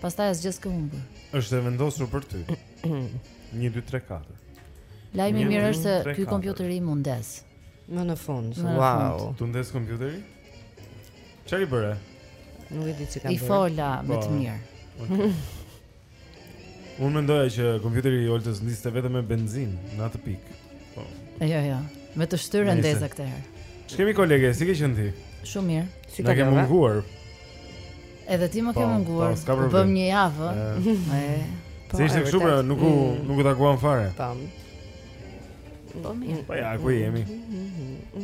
Pastaj as gjë s'ke humbur. Është e vendosur për ty. 1 2 3 4. Lajmi i mirë është se ky kompjuteri m'u ndez. Më në fund. Wow. T'u ndez kompjuteri? Çfarë bëre? Nuk e di çka bëra. I fola me të po. mirë. Okay. Unë mendoja që kompjuteri i Oltës ndizte vetëm me benzinë në atë pikë. Po. Jo, jo. Me të shtyrë e ndeza këtë herë. Ç'kemi kolege, si ke qenë ti? Shumë mirë. Më ke munguar? Edhe ti më ke po, munguar. Po, po bëmë një javë. Po. Si ishte kështu pra, nuk u mm. nuk u takuam fare. Tam. Po mirë. Po ja, ku jemi?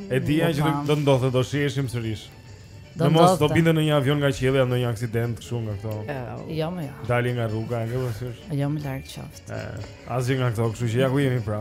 E dija që do të ndodhte, do shiheshim sërish. Do mos do binte ndonjë avion nga qielli apo në një aksident kështu nga këto. Jo, më jo. Dali nga rruga, e ke parasysh? Jo, larg qoftë. Ëh, asgjë nga këto, kështu që ja ku jemi pra.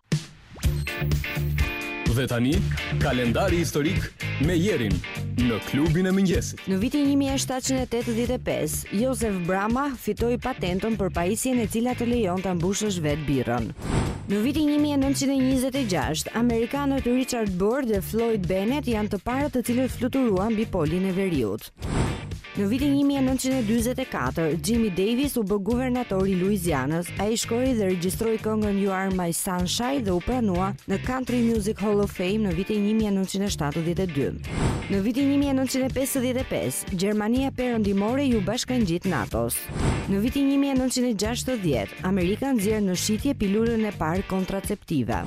Dhe tani, kalendari historik me Jerin në klubin e mëngjesit. Në vitin 1785, Joseph Bramah fitoi patentën për pajisjen e cila të lejon ta mbushësh vetë birrën. Në vitin 1926, amerikanët Richard Byrd dhe Floyd Bennett janë të parët të cilët fluturuan mbi polin e veriut. Në vitin 1944, Jimmy Davis u bë guvernator i Louisianës. Ai shkroi dhe regjistroi këngën You Are My Sunshine dhe u pranua në Country Music Hall of Fame në vitin 1972. Në vitin 1955, Gjermania Perëndimore iu bashkangjit NATO-s. Në vitin një mijë e nëntëqind e gjashtëdhjetë, Amerika nxjerr në shitje pilulën e parë kontraceptive.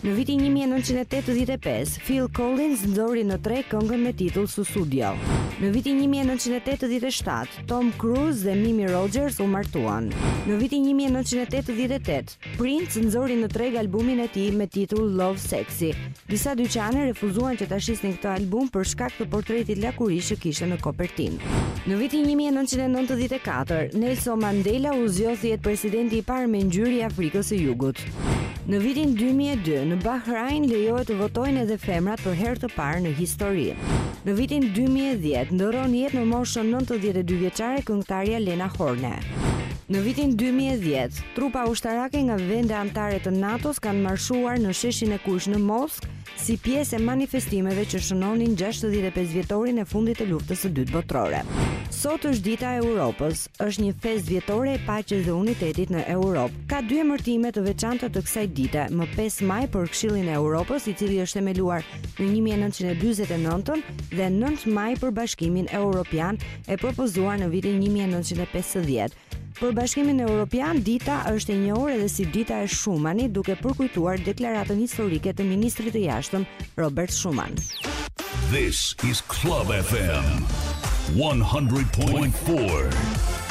Në vitin një mijë e nëntëqind e tetëdhjetë e pesë, Phil Collins nxori në treg këngën me titull Sussudio. Në vitin një mijë e nëntëqind e tetëdhjetë e shtatë, Tom Cruise dhe Mimi Rogers u martuan. Në vitin një mijë e nëntëqind e tetëdhjetë e tetë, Prince nxori në treg albumin e tij me titull Lovesexy. Disa dyqane refuzuan që ta shisnin këtë album për shkak të portretit lakuriq që kishte në kopertinë. Në vitin 1994, Nelson Mandela u zgjodh të jetë presidenti i parë me ngjyrë i Afrikës së Jugut. Në vitin 2002, në Bahrain lejohet të votojnë edhe femrat për herë të parë në histori. Në vitin 2010, ndërron jetë në moshën 92 vjeçare këngëtarja Lena Horne. Në vitin dy mijë e dhjetë, trupa ushtarake nga vende anëtare të NATO-s kanë marshuar në Sheshin e Kuq në Moskë si pjesë e manifestimeve që shënonin gjashtëdhjetë e pesë vjetorin e fundit të Luftës së Dytë Botërore. Sot është Dita e Europës, është një festë vjetore e paqes dhe unitetit në Europë. Ka dy emërtime të veçanta të kësaj dite, më pesë maj për Këshillin e Europës, i cili është themeluar në një mijë e nëntëqind e dyzet e nëntë dhe nëntë maj për Bashkimin Europian e propozuar në vitin 1950. Për Bashkimin Evropian, dita është e njohur edhe si dita e Schumanit, duke përkujtuar deklaratën historike të ministrit të Jashtëm Robert Schuman. This is Club FM 100.4.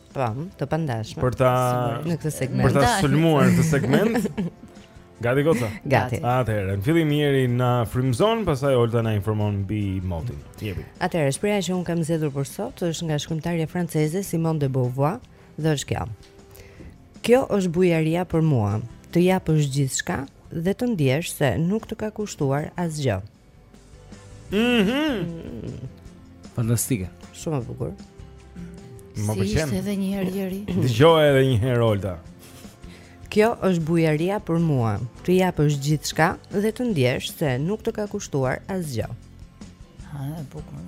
Po, të pandashme. Për ta në këtë segment. Për ta sulmuar këtë segment. Gati goca. Gati. Atëherë, në fillim Jeri na frymëzon, pastaj Olta na informon mbi motin. Jepi. Atëherë, shprehja që unë kam zgjedhur për sot është nga shkrimtarja franceze Simone de Beauvoir dhe është kjo. Kjo është bujaria për mua, të japësh gjithçka dhe të ndjesh se nuk të ka kushtuar asgjë. Mhm. Fantastike. Shumë e bukur. Më pëlqen. Si ishte edhe një herë Jeri? Dëgjoje edhe një herë Olta. Kjo është bujaria për mua. Të japësh gjithçka dhe të ndjesh se nuk të ka kushtuar asgjë. Ha, e bukur.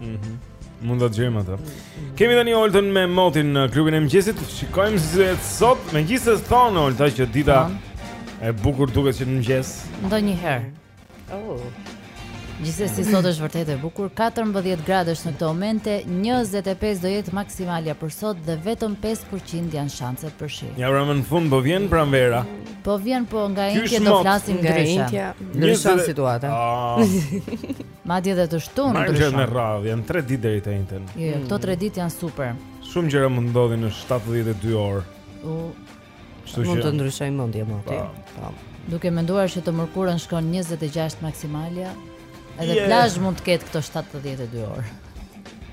Mhm. Mm Mund të gjejmë atë. Kemi tani Oltën me motin në klubin e mëngjesit. Shikojmë se si do jetë sot. Megjithëse thonë Olta që dita e bukur duket që në mëngjes. Ndonjëherë. Oh. Gjithsesi sot është vërtet e bukur. 14 gradë është në këto momente, 25 do jetë maksimalja për sot dhe vetëm 5% janë shanset për shi. Ja më në fund po vjen pranvera. Po vjen po nga e enjtja do flasim ndryshe. Ndryshon situata. Ah. Madje edhe të shtunën ndryshon. Merri gjërat me radhë, janë 3 ditë deri të enjten. Jo, jo, këto 3 ditë janë super. Shumë gjëra mund ndodhin në 72 orë. U mund të ndryshojë mendje moti. Po. Duke menduar që të mërkurën shkon 26 maksimalja, edhe yeah. plazh mund të ketë këto 72 orë.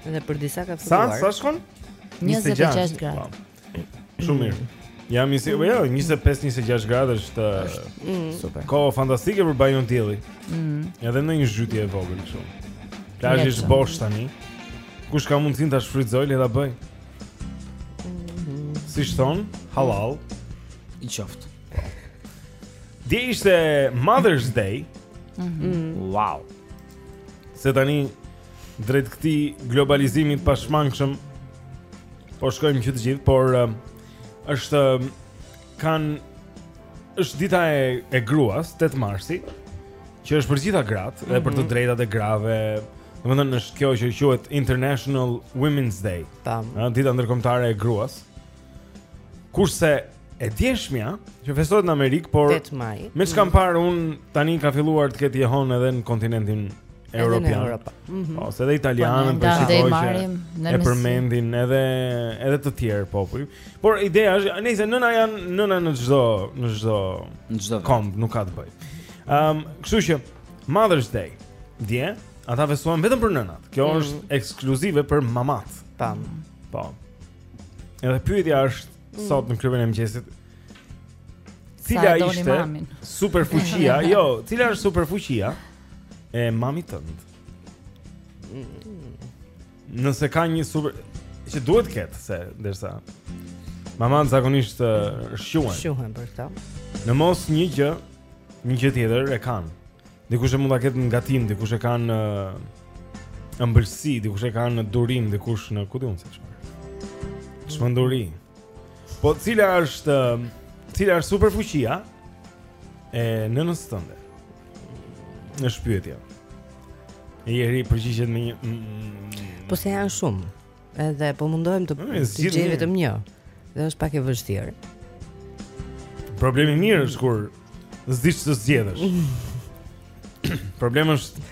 Edhe për disa ka filluar. Sa sa shkon? 26 gradë. Shumë mirë. Jam i sigurt, jo, 25-26 gradë është mm. super. Kohë fantastike për banjo dielli. Mm. Edhe ndonjë zhytje e vogël kështu. Plazhi është bosh tani. Kush ka mundësinë ta shfrytëzojë le ta bëjë. Mm-hmm. Siç thonë, hallall i qoftë. Dje ishte Mother's Day. Mm -hmm. Wow. Se tani drejt këtij globalizimi të pashmangshëm po shkojmë që të gjithë, por um, është um, kanë është dita e e gruas 8 marsi, që është për gjitha gratë mm -hmm. dhe për të mhm. drejtat e grave. Domethënë është kjo që quhet International Women's Day. Tam. Dita ndërkombëtare e gruas. Kurse e djeshmja që festohet në Amerikë, por 8 maj. Me ç'kam mm. parë un tani ka filluar të ketë jehon edhe në kontinentin europian. Në Europë. Mm -hmm. Ose edhe italianët, po shikoj që e përmendin edhe edhe të tjerë popuj. Por ideja është, se nënat janë nëna në çdo në çdo në çdo komb, nuk ka të bëj. Ehm, um, kështu që Mother's Day, dje, ata festuan vetëm për nënat. Kjo mm-hmm. është ekskluzive për mamat. Tam. Po. Edhe pyetja është mm. sot në klubin e mëngjesit. Cila ishte superfuqia? jo, cila është superfuqia e mamit tënd? Nëse ka një super që duhet të ketë se ndërsa mamat zakonisht shquhen. Shquhen për këtë. Në mos një gjë, një gjë tjetër e kanë. Dikush mund ta ketë në gatim, dikush e ka në ëmbëlsi, dikush e ka në durim, dikush në ku di un se çfarë. Çmenduri. Po cila është cila është superfuqia e nënës tënde? Është pyetje. Jeri përgjigjet me një mm, mm, mm. Po se janë shumë. Edhe po mundohem të gjej vetëm një. Dhe është pak e vështirë. Problem i mirë është kur s'di ç'të zgjedhësh. Problemi është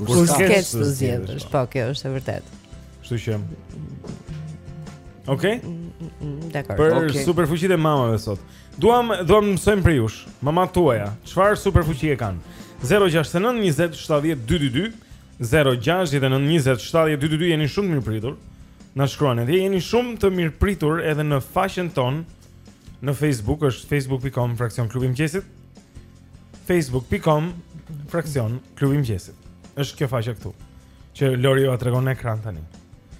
kur s'ke ç'të zgjedhësh, po kjo është e vërtetë. Kështu që Okej. Dakor. Për okay. superfuqitë e mamave sot. Duam duam të mësojmë prej jush. Mamat tuaja, çfarë superfuqie kanë? 069 20 70 222 0692070222 jeni shumë të mirëpritur. Na shkruani dhe jeni shumë të mirëpritur edhe në faqen tonë në Facebook, është facebook.com fraksion klubi i mëngjesit. facebook.com fraksion klubi i mëngjesit. Është kjo faqja këtu që Lori jua tregon në ekran tani.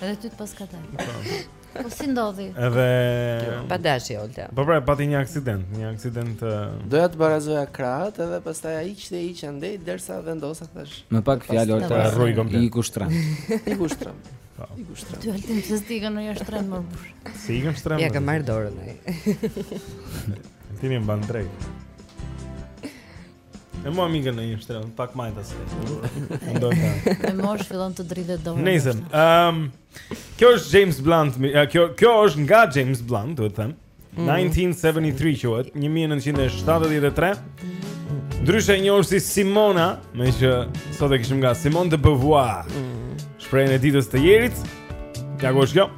Edhe ty të paska tani. Po si ndodhi? Edhe pa dashje Olta. Po pra, pati një aksident, një aksident. Doja të barazoja krahët edhe pastaj hiq andej hiq këndej derisa vendosa thash. Me pak fjalë Olta. I kushtram. I kushtram. Po. I kushtram. Ty altin se stigën në jashtë tren më bush. Si ikën shtram? Ja kam marr dorën ai. Ti më mban drejt. E mua më ikën një çikë pak majtas se Me moshë fillon të dridhet dora Nëjzëm um, ehm, Kjo është James Blunt kjo, kjo është nga James Blunt, duhet them mm. 1973 quhet 1973 Ndryshe e njohur si Simona Meqë sot e kishim nga Simone de Beauvoir mm. Shprehjen e ditës të jerit Kja ku është kjo?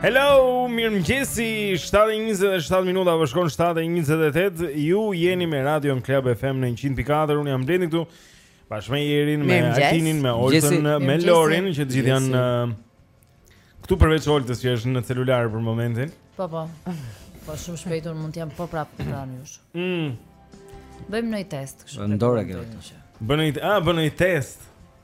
Hello, mirëmëngjesi, 7.27 minuta, po shkon 7.28, ju jeni me Radion Klab FM në 100.4, unë jam Blendi këtu, bashkë me Jerin, me Altinin, me Oltën, me Lorin, që të gjithë janë uh, këtu përveç Oltës që është në celular për momentin. Po, po, po shumë shpejt mund të jam po prapë pranë jush. Mm. Bëjmë nëj test. Në ndore këtë. Bëjmë nëj test. A, bëjmë nëj test.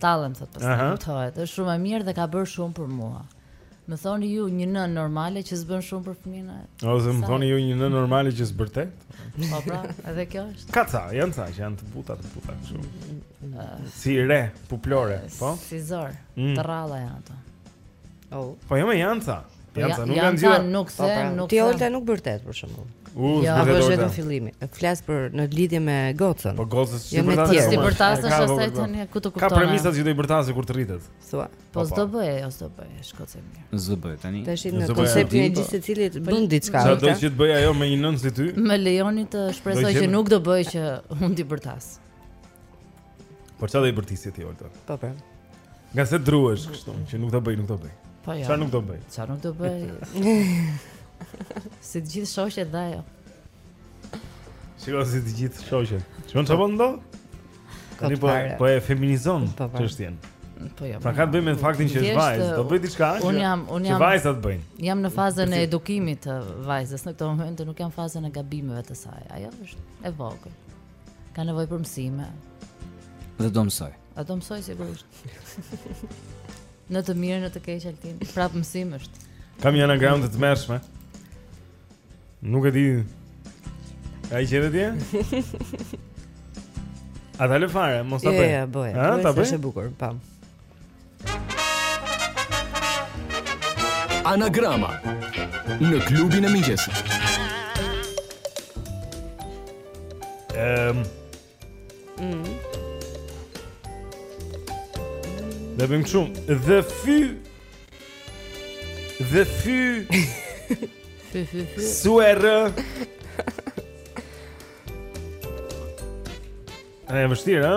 Tallem thotë pastaj Aha. kuptohet. Është shumë e mirë dhe ka bërë shumë për mua. Më thoni ju një nënë normale që s'bën shumë për fëmijën e. Ose më Sa- thoni ju një nënë normale që s'bërtet? Po pra, edhe kjo është. Ka ca, janë ca që janë të buta, të buta kështu. Si re, puplore, po? Si zor. Mm. Të rralla janë ato. Oh. Po jo më janë ca. Po janë ca, nuk janë gjë. Nuk se, po, pra, nuk. Ti Olta nuk bërtet për shembull. U, jo, apo është vetëm fillimi. Flas për në lidhje me gocën. Po gocës s'i jo, bërtas. Jo s'i bërtas është asaj tani ku të kupton. Ka premisat që do i bërtasë kur të rritet. Thua. Po, po s'do bëj, jo s'do bëj, është gocë e mirë. S'do bëj tani. Tash në konceptin e gjithsecilit bën diçka. Sa do që të bëj ajo me një nënë si ty? Më lejoni të shpresoj që nuk do bëj që unë t'i bërtas. Për çfarë do i bërtisje ti Olta? Po po. Ngase druhesh kështu, që nuk do bëj, nuk do bëj. Po ja. Çfarë nuk do bëj? Çfarë nuk do bëj? Si të gjithë shoqet dhe ajo. Shiko si të gjithë shoqet. Çfarë çfarë bën do? Tani po po e feminizon po, po. çështjen. Po ja. Jo, pra po. ka të bëjë me faktin që është vajzë, do bëj diçka. Un jam, un jam. Që vajzat bëjnë. Jam në fazën e edukimit të vajzës, në këtë moment nuk jam në fazën e gabimeve të saj. Ajo është e vogël. Ka nevojë për mësime. Dhe do mësoj. A do mësoj sigurisht. në të mirë, në të keq Altin. Prap mësim është. Kam një anagram të tmerrshme. Nuk e di. A i qenë ti? A ta lë fare, mos ta bëj. Ja, ja, bëj. Është e bukur, pam. Anagrama në klubin e mëngjesit. Ehm. Mm. Ne bëjmë shumë Dhe fy, dhe fy, fy, fy, fy suerr A e vështirë, ha?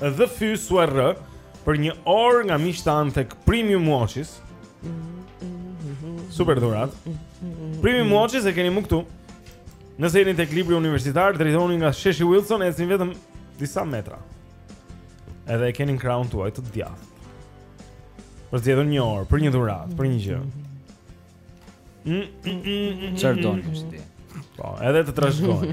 Dhe fy suerr për një orë nga miqtë tanë tek Premium Watches Super dhuratë Premium Watches e keni mu këtu Nëse jeni tek Libri Universitar, drejtohuni nga Sheshi Wilson, ecni vetëm disa metra. Edhe e keni në krahun tuaj të djathtë. Për të zgjedhur një orë, për një dhuratë, për një gjë. Çfarë do një shëti? Po, edhe të trashëgoni.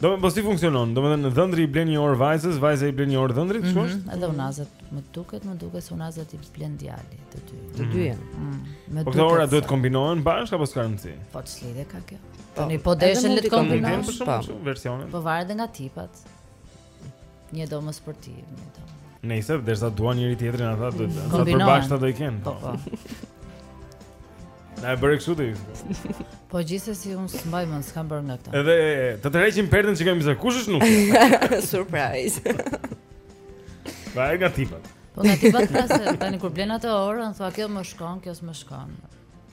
Domethënë po si funksionon, domethënë dhëndri i blen një orë vajzës, vajza i blen një orë dhëndrit, kështu është? Edhe unazët, më duket, më duket se unazët i blen djali, të dy. Të dyja. Mm, me Po këto ora duhet kombinohen bashkë apo s'ka rëndësi? Po të s'lidhet ka kjo. Po, Tani po deshen le të kombinohen. Po, versionet. Po varet nga tipat. Një do më sportive, një do më. Nëse derisa duan njëri tjetrin ata do të ata përbashkëta do i kenë. Po po. Na e bëre kështu ti. Po gjithsesi un s'mbaj më, s'kam bërë nga këta. Edhe të tërheqim perden që kemi se kush është nuk. Surprise. Varet nga tipat. Po nga tipat pra se tani kur blen atë orën, thua kjo më shkon, kjo s'më shkon.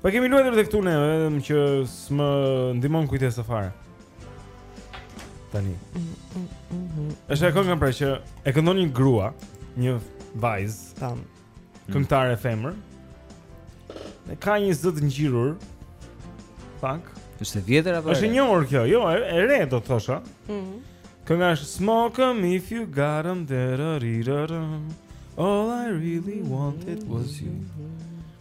Po kemi luajtur edhe këtu ne, vetëm që s'më ndihmon kujtesa fare. Tani. Është ajo këngë pra që e këndon një grua, një vajzë, tani, këngëtare femër. Edhe ka një zë të ngjirur. Pak. Është e vjetër apo? Është e njohur kjo, jo, e, e re do të thosha. Mhm. Mm Kënga është Smoke 'em if you got 'em All I really wanted was you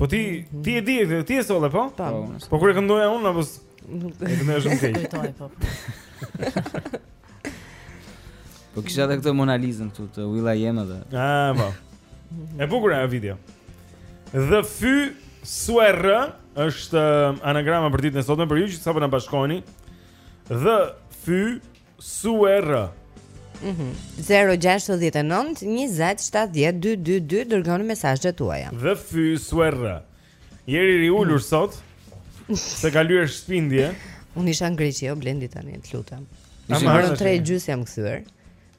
Po ti, ti e di, ti e solle, po? Po, po. po kur e këndoja unë, apo e këndoja shumë keq. Kujtoj po. Po kisha edhe këtë Mona Lisa këtu të will.i.am dhe. Ah, po. E bukur ajo video. DH F Y S U R është um, anagrama për ditën e sotme për ju që sapo na bashkoheni. DH F Y S U R. Mhm. Mm 069 20 70 222 dërgoni mesazhet tuaja. DH F Y S U R. Jeri rri ulur mm. sot. S'e ka lyer shpinën dje. Unë isha në Greqi, o Blendi tani, të lutem. Ishte në 3 gjys jam kthyer.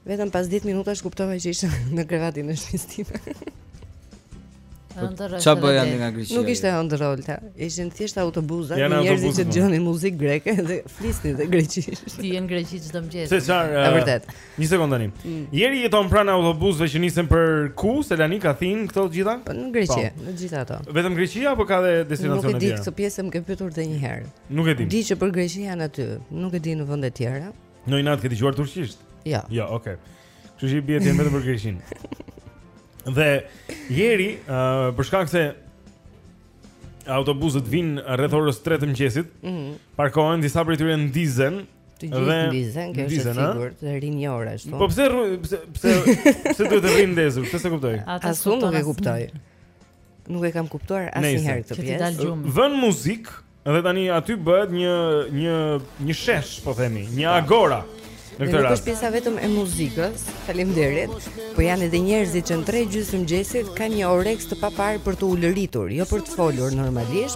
Vetëm pas 10 minutash kuptova që isha në krevatin e shpisë time. Ëndër është. Çfarë bëja në Greqi? Nuk ishte ëndër Olta. Ishin thjesht autobuzat me njerëz që dëgjonin muzikë greke dhe flisnin dhe greqisht. Ti je në Greqi çdo mëngjes. Se çfarë? Është vërtet. Një sekondë tani. Mm. Jeri jeton pranë autobuzëve që nisen për ku? Selanik, Athinë, këto të gjitha? Po në Greqi, po. në të gjitha ato. Vetëm Greqia apo ka edhe destinacione të tjera? Nuk e di këtë pjesë më ke pyetur edhe një herë. Nuk e di. Di që për Greqi janë aty, nuk e di në vende të tjera. Ndonjë natë ke dëgjuar turqisht? Jo. Jo, okay. Kështu që i bie të jetë vetëm për Greqinë. Dhe Jeri, uh, për shkak se autobusët vijnë rreth orës 3 të mëngjesit, mm -hmm. parkohen disa prej tyre ndizen. Të gjithë ndizen, kjo është e sigurt, rrinë një orë ashtu. Po pse pse pse duhet të rrinë ndezur? Pse s'e kuptoj? Atë as unë nuk e kuptoj. Nuk e kam kuptuar asnjëherë këtë pjesë. Vënë muzikë dhe tani aty bëhet një një një shesh, po themi, një agora. Në këtë rast. S'është pjesa vetëm e muzikës. Faleminderit. Po janë edhe njerëzit që në tre gjysmë të mëngjesit kanë një oreks të paparë për të ulëritur, jo për të folur normalisht.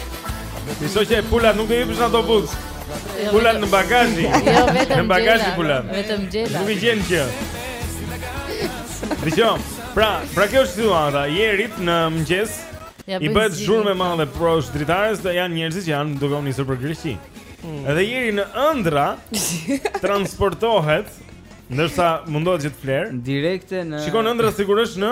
Mendoj që pula nuk do jetë në autobus. Jo, pula në bagazhi. Jo, vetëm në bagazhi pula. Vetëm gjela. Nuk e gjen që. Dëgjo. Pra, pra kjo është situata. Jerit në mëngjes. Ja, I bëhet zhurmë e madhe poshtë dritares dhe janë njerëzit që janë duke u nisur për Greqi. Mm. Edhe Jeri në ëndra transportohet ndërsa mundohet që të flerë direkt në Shikon ëndra sigurisht në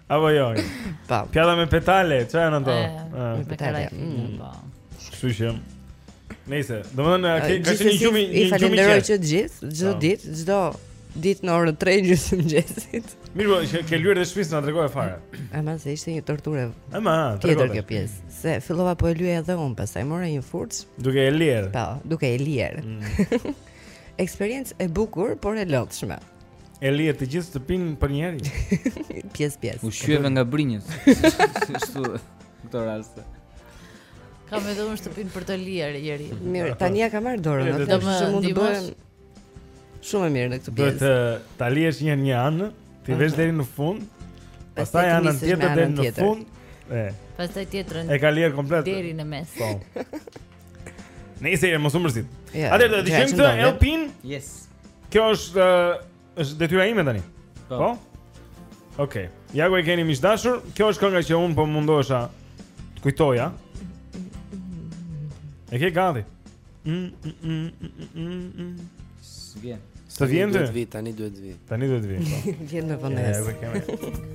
Apo jo. Po. Pjata me petale, çfarë janë ato? Me petale. Mm. Po. Kështu që Nëse, domethënë ky ka qenë gjumi, një gjumë. I falenderoj që të gjithë, çdo po. ditë, çdo ditë në orën 3 e gjysmë të mëngjesit. Mirë, po, ke lyer dhe shpinë s'na tregove fare. Ama se ishte një torturë. Ama, tregoje kjo pjesë. Se fillova po e lyeja edhe unë, pastaj mora një furçë. Duke e lyer. Po, duke e lyer. Mm. Eksperiencë e bukur, por e lodhshme. E leve të gjithë shtëpinë ti Jeri Pjesë, pjesë U shqyeve nga brinjët Kështu këto raste Kam edhe unë shtëpinë për të lyer, Jeri Mirë, tani ia ka marrë dorën Në të më mund të bëhen Shumë i mirë në këtë pjesë Duhet ta lyesh një një anë T'i vesh deri në fund Pastaj anën tjetër deri në fund E Pastaj tjetrën E ka lyer komplet Deri në mes Po Nejse mos u mërzit. Ja, Atëherë do të dëgjojmë këtë Elpin. Yes. Kjo është është detyra ime tani. Po. po? Okej. Okay. Ja ku e keni miq të dashur, kjo është kënga që unë po mundohesha të kujtoja. E ke gati. Mm, mm, mm, S'vjen. S'vjen. Tani duhet të vijë. Tani duhet të vijë. Vjen me vonesë.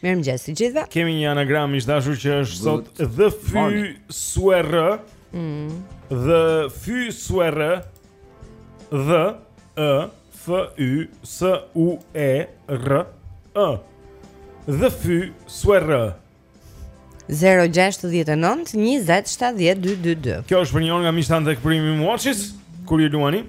Mirëmëngjes të gjithëve. Kemi një anagram miq të dashur që është sot Dhefysuerr. Mm. Dhefysuerr. DH E F Y S U E RR. Dhefysuerr. 0 6 9 20 70 222 Kjo është për një orë nga miqtë tanë tek Premium Watches Kur ju luani?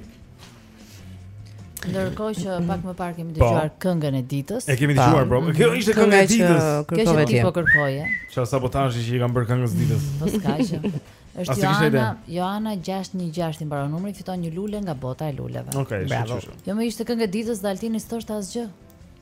Ndërkohë që pak më parë kemi po. dëgjuar këngën e ditës. E kemi dëgjuar, po. Kjo mhm. ishte kënga e ditës. Kjo që ti po kërkoje. Çfarë sabotazhi që i kanë bërë këngës së ditës? Po s'ka gjë. Është Joana, Joana 616 i mbaron numri, fiton një lule nga bota e luleve. Okej, okay, bravo. Jo më ishte kënga e ditës dhe Altini s'thoshte asgjë.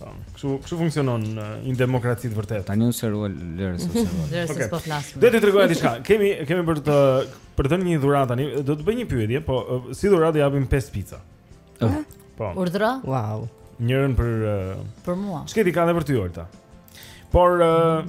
Po, kështu kështu funksionon në një demokraci të vërtetë. Tani unë serua lërës ose serua. Lërës okay. po flas. Do të tregoj diçka. Kemi kemi për të për të dhënë një dhuratë tani. Do të bëj një pyetje, po si dhuratë japim 5 pica. Uh. Po. Urdhëro? Wow. Njërën për uh, për mua. Ç'ke ti ka edhe për ty Olta? Por uh,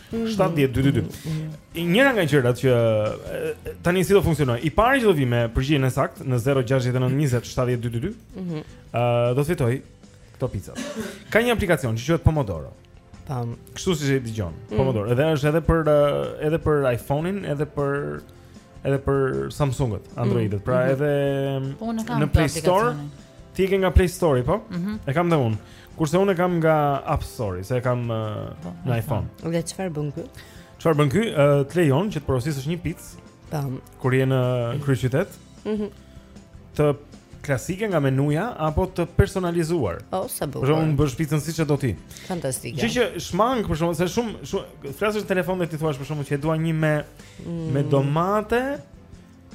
7 10 2 2 2. Njëra nga gjërat që tani si do funksionojë. I pari që do vijë me përgjigjen e saktë në 069 20 70 222. Mhm. Ë do të fitojë këto pica. Ka një aplikacion që quhet Pomodoro. Tam. Kështu si e dëgjon. Mm. Pomodoro. Edhe është edhe për edhe për iPhone-in, edhe për edhe për Samsung-et, mm. Android-et. Mm. Pra mhm. edhe po, në Play Store. Ti e ke nga Play Store, po? Mm -hmm. E kam dhe unë. Kurse unë e kam nga App Store, se e kam uh, po, në po. iPhone. Dhe çfarë bën ky? Çfarë bën ky? Uh, të lejon që të porosisësh një picë. Tam. Po. Kur je në kryeqytet. Mhm. Mm të klasike nga menuja apo të personalizuar. Oh, sa bukur. Për shembull, bësh picën siç e do ti. Fantastike. Gjë që shmang për shembull, se shumë shumë flet në telefon dhe ti thua për shembull që e dua një me mm. me domate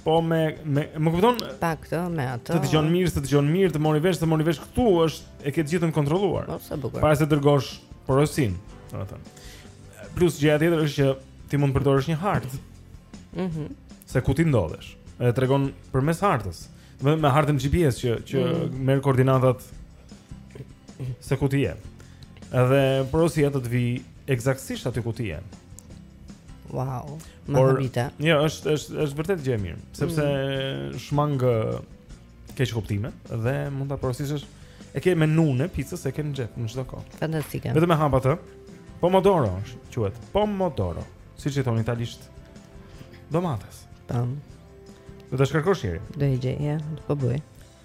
Po më më më kupton? Pa këtë, me atë. Të dëgjon mirë, s'të dëgjon mirë, të mori vesh, s'të mori vesh këtu është e ke gjithën të kontrolluar. Po sa bukur. Para se dërgosh porosinë, domethënë. Plus gjëja tjetër është që ti mund të përdorësh një hartë. Mhm. Mm se ku ti ndodhesh. Dhe tregon përmes hartës. Vetëm me hartën GPS që që mm. merr koordinatat Se ku ti je. Edhe porosia do të vijë ekzaktësisht aty ku ti je. Wow. Më habite. Jo, është është është vërtet gjë e mirë, sepse mm. shmang keqkuptime dhe mund ta porositësh. E ke menunë e picës, e ke në xhep në çdo kohë. Fantastike. Vetëm e hap atë. Pomodoro quhet. Pomodoro, siç i thonë italisht domates. Tam. Do e shkarkosh njëri. Do e gjej, ja, do po bëj.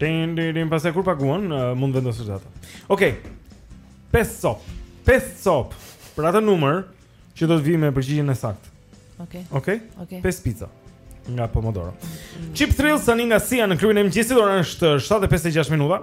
Din din din pastaj kur paguan uh, mund të vendosësh ata. Okej. Okay. Pesë copë. Pesë copë. Për atë numër që do të vijë me përgjigjen e saktë. Okej. Okay. Okej. Okay? Okej. Okay. Pesë pica nga Pomodoro. Cheap Thrills tani nga Sia në klubin e mëngjesit, ora është 7:56 minuta.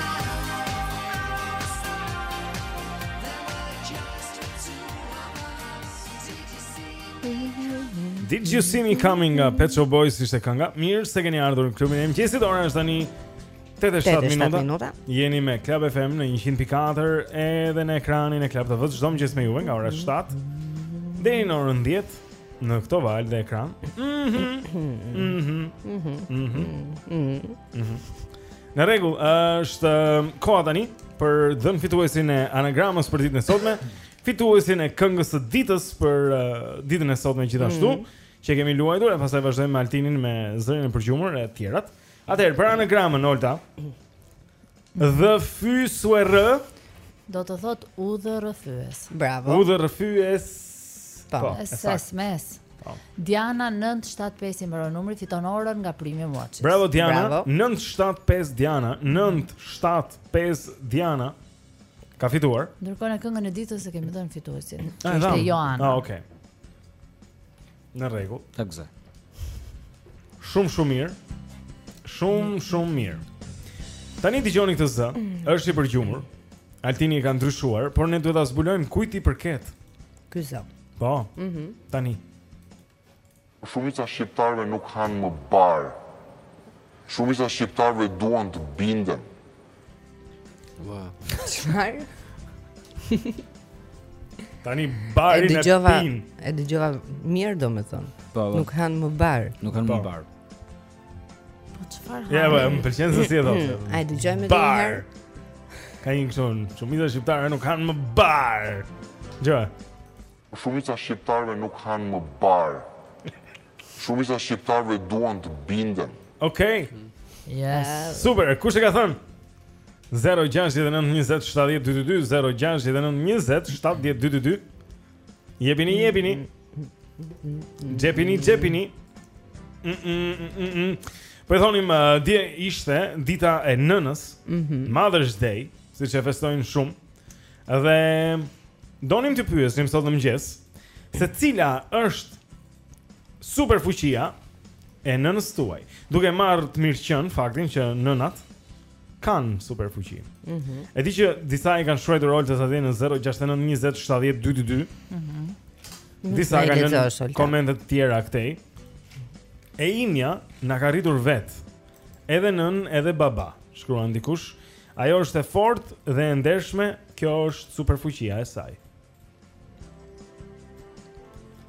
Did you see me coming nga Pet Shop Boys ishte kënga. Mirë se keni ardhur në klubin e mëngjesit. Ora është tani 8 e 7 minuta. Jeni me Club FM në 100.4 edhe në ekranin e Club TV. Çdo mëngjes me juve nga ora 7 deri në orën 10 në këto valë dhe ekran. Në rregull, është um, koha tani për të dhënë fituesin e anagramës për ditën e sotme, fituesin e këngës së ditës për uh, ditën e sotme gjithashtu, mm -hmm. që e kemi luajtur e pastaj vazhdojmë me Altinin me zërin e përgjumur e të tjerat. Atëherë për anagramën Olta. Dhëfysuerr do të thotë udhërrëfyes. Bravo. Udhërrëfyes. Po, po. SMS. Po. Diana 975 i mbaron numri, fiton orën nga Premium Watches. Bravo Diana. Bravo. 975 Diana, 975 Diana. Ka fituar. Ndërkohë në këngën e ditës e kemi dhënë fituesin. Ah, ishte Joana. Ah, okay. Në rregull. Ta gëzojë. Shumë shumë mirë. Shumë shumë mirë. Tani dëgjoni këtë zë. Është i përgjumur. Altini e ka ndryshuar, por ne duhet ta zbulojmë kujt i përket. Ky zë. Po, mhm. tani. Shumica e shqiptarëve nuk hanë më bar. Shumica e shqiptarëve duan të binden. Ua. Çfarë? Tani barin e pin. E dëgjova mirë domethënë. Po, po. Nuk hanë më bar. Nuk hanë më, po, bar. Po çfarë ha? Ja, po, më pëlqen se si e thotë. Mm, a e dëgjojmë edhe një herë. Ka një këtu, shumica e shqiptarëve nuk hanë më bar. Gjë. Shumica e shqiptarëve nuk hanë më bar. Shumica e shqiptarëve duan të binden. Okej. Okay. Yes. Super, kush e ka thënë? 069 20 70 222 069 20 70 222 Jepini, jepini. Jepini, jepini. Mm, mm, mm, mm, mm. Po e thonim, uh, dje ishte dita e nënës, mm -hmm. Mother's Day, siç e festojnë shumë, dhe donim të pyesim sot në mëngjes, se cila është superfuqia e nënës tuaj. Duke marrë të mirëqenë faktin që nënat, kanë superfuqi. Mhm. Mm e di që disa i kanë shkruar Oltës atje në 069 20 70 222. Mhm. Mm disa kanë lënë komente të tjera këtej. E imja na ka rritur vetë. Edhe nënë, edhe baba, shkruan dikush. Ajo është e fortë dhe e ndershme, kjo është superfuqia e saj.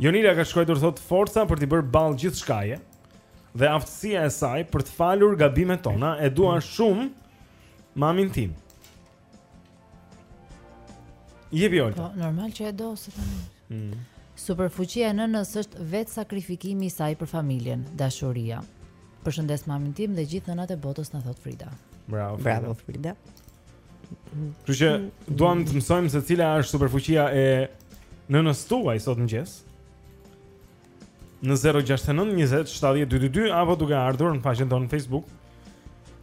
Jonira ka shkruar, thotë forca për t'i bërë ballë gjithçkaje dhe aftësia e saj për të falur gabimet tona, e dua shumë mamin tim. Je vjol. Po normal që e do se tani. Mm. Superfuqia e nënës është vetë sakrifikimi i saj për familjen, dashuria. Përshëndes mamin tim dhe gjithë nënat e botës na thotë Frida. Bravo. Bravo Frida. Kështu që duam të mësojmë se cila është superfuqia e nënës tuaj sot në mëngjes. Në 069 20 70 222 apo duke ardhur në faqen tonë në Facebook.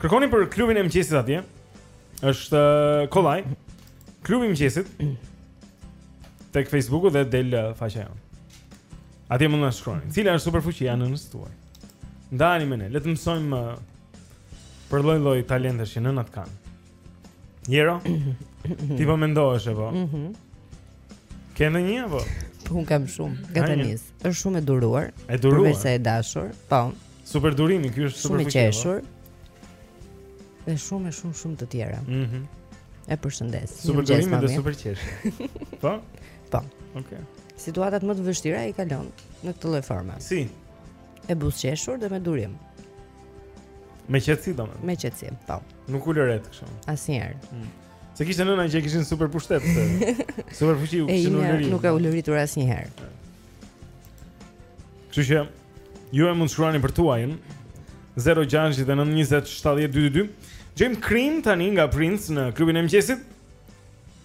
Kërkoni për klubin e mëngjesit atje. Është uh, kollaj. Klubi i mëngjesit tek Facebooku dhe del uh, faqja jonë. Atje mund të na shkruani. Cila është superfuqia e nënës tuaj? Ndani me ne, le të mësojmë uh, për lloj lloj talentesh që nënat kanë. Jeri, ti po mendohesh apo? Mhm. Mm Ke ndonjë apo? Po un kam shumë, gatuan. Është shumë e duruar. E duruar. Përveç se e dashur, po. Super durimi, ky është superfuqi. Shumë e qeshur. Dhe shumë e shumë shumë të tjera. Mhm. Mm e përshëndes. Super durimi dhe super qeshje. Po? Po. Okej. Okay. Situatat më të vështira i kalon në këtë lloj forme. Si? E buzëqeshur dhe me durim. Me qetësi domethënë. Me qetësi, po. Nuk ulëret kështu. Asnjëherë. Mm. Se kishte nëna që kishin super pushtet. superfuqinë e kishin ulëritje. Nuk ka ulëritur asnjëherë. Kështu që ju mund të shkruani për tuajën 0692070222. Dëgjojmë Cream tani nga Prince në klubin e mëngjesit.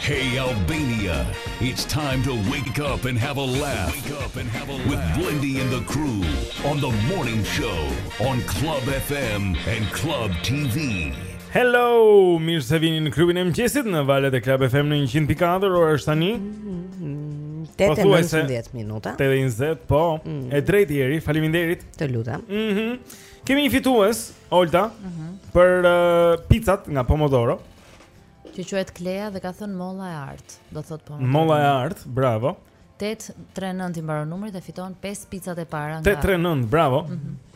Hey Albania, it's time to wake up and have a laugh. Wake up and have a laugh with Blendi and the crew on the morning show on Club FM and Club TV. Hello, mirë se vini në klubin e mëngjesit në valët e Club FM në 100.4. Ora është tani 8:20 minuta. 8:20, po. Mm. E drejtë Jeri, faleminderit. Të lutem. Mhm. Mm Kemi një fitues, Olta, mm -hmm. për uh, picat nga Pomodoro. Që quhet Klea dhe ka thënë molla e artë, do thotë Pomodoro. Molla e artë, bravo. 839 i mbaron numri dhe fiton 5 picat e para nga 839, bravo. Mm -hmm.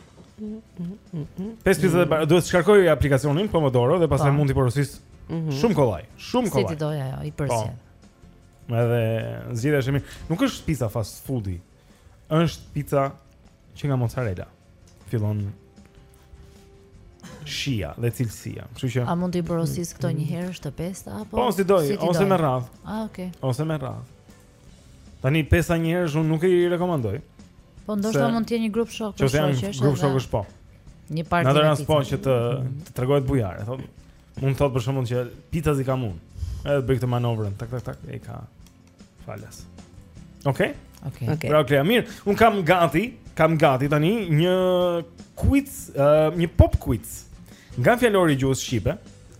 Pesë pica, duhet të shkarkojë aplikacionin Pomodoro dhe pastaj po. mund t'i porosisë mhm. shumë kollaj, shumë kollaj. Si t'i dojë ajo, i përsëri. Po. Edhe zgjidhja është mirë. Nuk është pica fast foodi. Është pica që nga mozzarella fillon shija dhe cilësia. Kështu që A mund t'i porosisë këto njëherësh të pesta apo? Po si t'i dojë, ose me radhë. Ah, okay. Ose me radhë. Tani të pesta një herë unë nuk e rekomandoj. Po ndoshta mund të jetë një grup shokësh, shoqësh. Që janë grup shokësh po. Një parti. Në rast se do që të tregohet bujare, thotë. Mund të thotë për shembull që picat i kam unë. Edhe bën këtë manovrën, tak tak tak, e ka. Falas. Okej. Okay. Okej. Okay. Bravo Klea, mirë. Un kam gati, kam gati tani një quiz, uh, një pop quiz. Nga fjalori i gjuhës shqipe,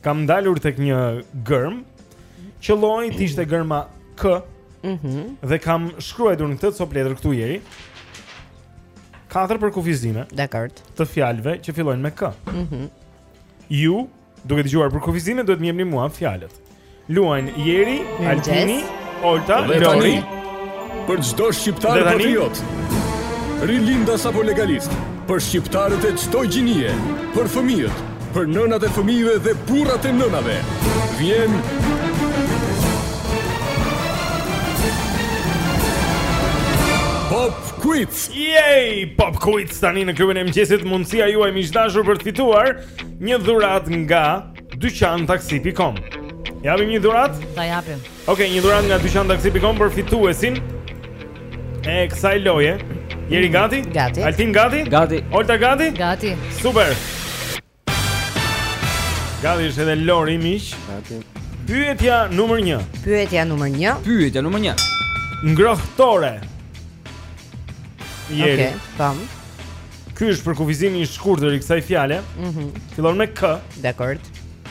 kam ndalur tek një gërmë, qëlloi të ishte gërma K. Mhm. Mm dhe kam shkruar në këtë copë letër këtu Jeri. Katër përkufizime. Dakord. Të fjalëve që fillojnë me K. Mhm. Mm ju Duke dëgjuar përkufizimin duhet të më jepni mua fjalët. Luajn Jeri, Altini, Olta, Lori. Për çdo shqiptar apo jo, rilindas apo legalist, për shqiptarët e çdo gjinie, për fëmijët, për nënat e fëmijëve dhe burrat e nënave. Vjen Pop Quiz. Yay! Pop Quiz tani në klubin e mëngjesit, mundësia juaj miq të dashur për të fituar Një dhuratë nga dyqan taksi.com Japim një dhuratë? Ta japim Ok, një dhuratë nga dyqan taksi.com për fituesin E kësaj loje Jeri gati? Gati Altin gati? Gati Olta gati? Gati Super Gati është edhe Lori miq. Gati Pyetja numër një Pyetja numër një Pyetja numër një Ngrohtore Jeri Ok, pam Ky është përkufizimi i shkurtër i kësaj fjale. Mhm. Mm Fillon me k. Dakord.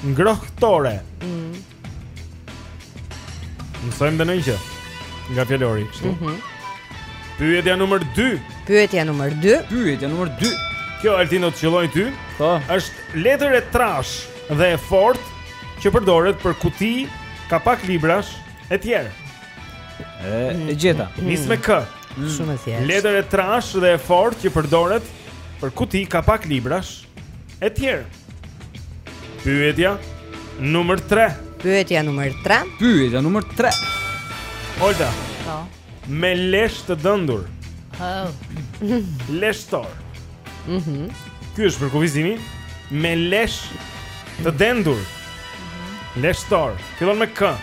Ngrohtore. Mhm. Mm Mësojmë dhe ndonjë gjë Nga fjalori mm -hmm. Pyetja numër 2 Pyetja numër 2 Pyetja numër 2 Kjo Altin do të qëllojë ty Po është letër e trashë dhe e fortë Që përdoret për kuti Kapak librash e tjerë E, e gjeta Nis me kë Mm. Shumë e thjeshtë. Letër e trashë dhe e fortë që përdoret për kuti kapak librash e tjerë. Pyetja numër 3. Pyetja numër 3. Pyetja numër 3. Olta. Po. Me lesh të dendur. Oh. Leshtor. Mhm. Mm Ky është përkufizimi me lesh të dendur. Mm -hmm. Leshtor. Fillon me k.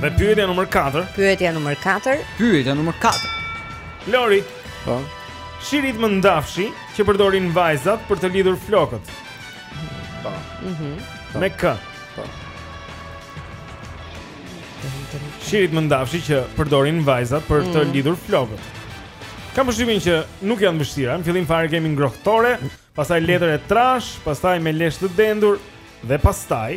Dhe pyetja numër 4 Pyetja numër 4 Pyetja numër 4 Lori Po Shirit mëndafshi që përdorin vajzat për të lidhur flokët Po mhm. Po. Me kë Po Shirit mëndafshi që përdorin vajzat për të mm. lidhur flokët Kam përshtypjen që nuk janë të vështira Në fillim fare kemi ngrohtore Pastaj letër e trashë Pastaj me lesh të dendur Dhe pastaj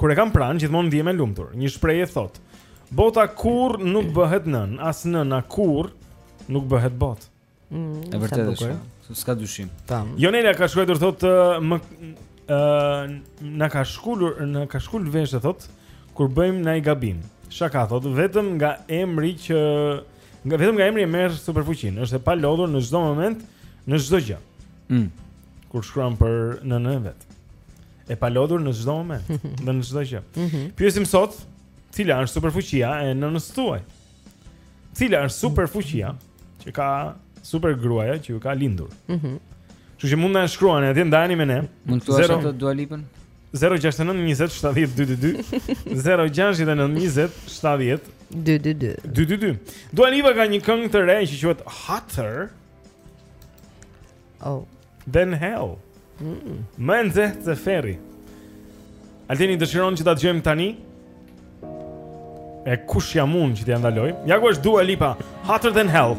Kur e kam pranë, gjithmonë ndihem e lumtur. Një shprehje thotë: Bota kurrë nuk bëhet nënë, as nëna kurrë nuk bëhet botë. Mm, e vërtetë është. Pra. S'ka dyshim. Tam. Jonela ka shkruar thotë më ë na ka shkulur, na ka shkul veshin thotë kur bëjmë nai gabim. Shaka thotë vetëm nga emri që nga vetëm nga emri e merr superfuqinë, është e palodhur në çdo moment, në çdo gjë. Mm. Kur shkruan për nënën e vet. E pa lodhur në çdo moment, në çdo gjë. Mm -hmm. Pyesim sot, cila është superfuqia e nënës tuaj? Cila është superfuqia që ka super gruaja që ju ka lindur? Mhm. Mm Kështu që mund të na shkruani atje ndajeni me ne. Mund të thuash atë Dua Lipën? 069 20 70 222 069 20 70 222 222 Dua Lipa ka një këngë të re që quhet Hotter Oh. Than hell. Mm. Më e nxehtë se ferri. Altini dëshiron që ta dëgjojmë tani. E kush jam unë që t'ia ndaloj? Ja ku është Dua Lipa, Hotter Than Hell.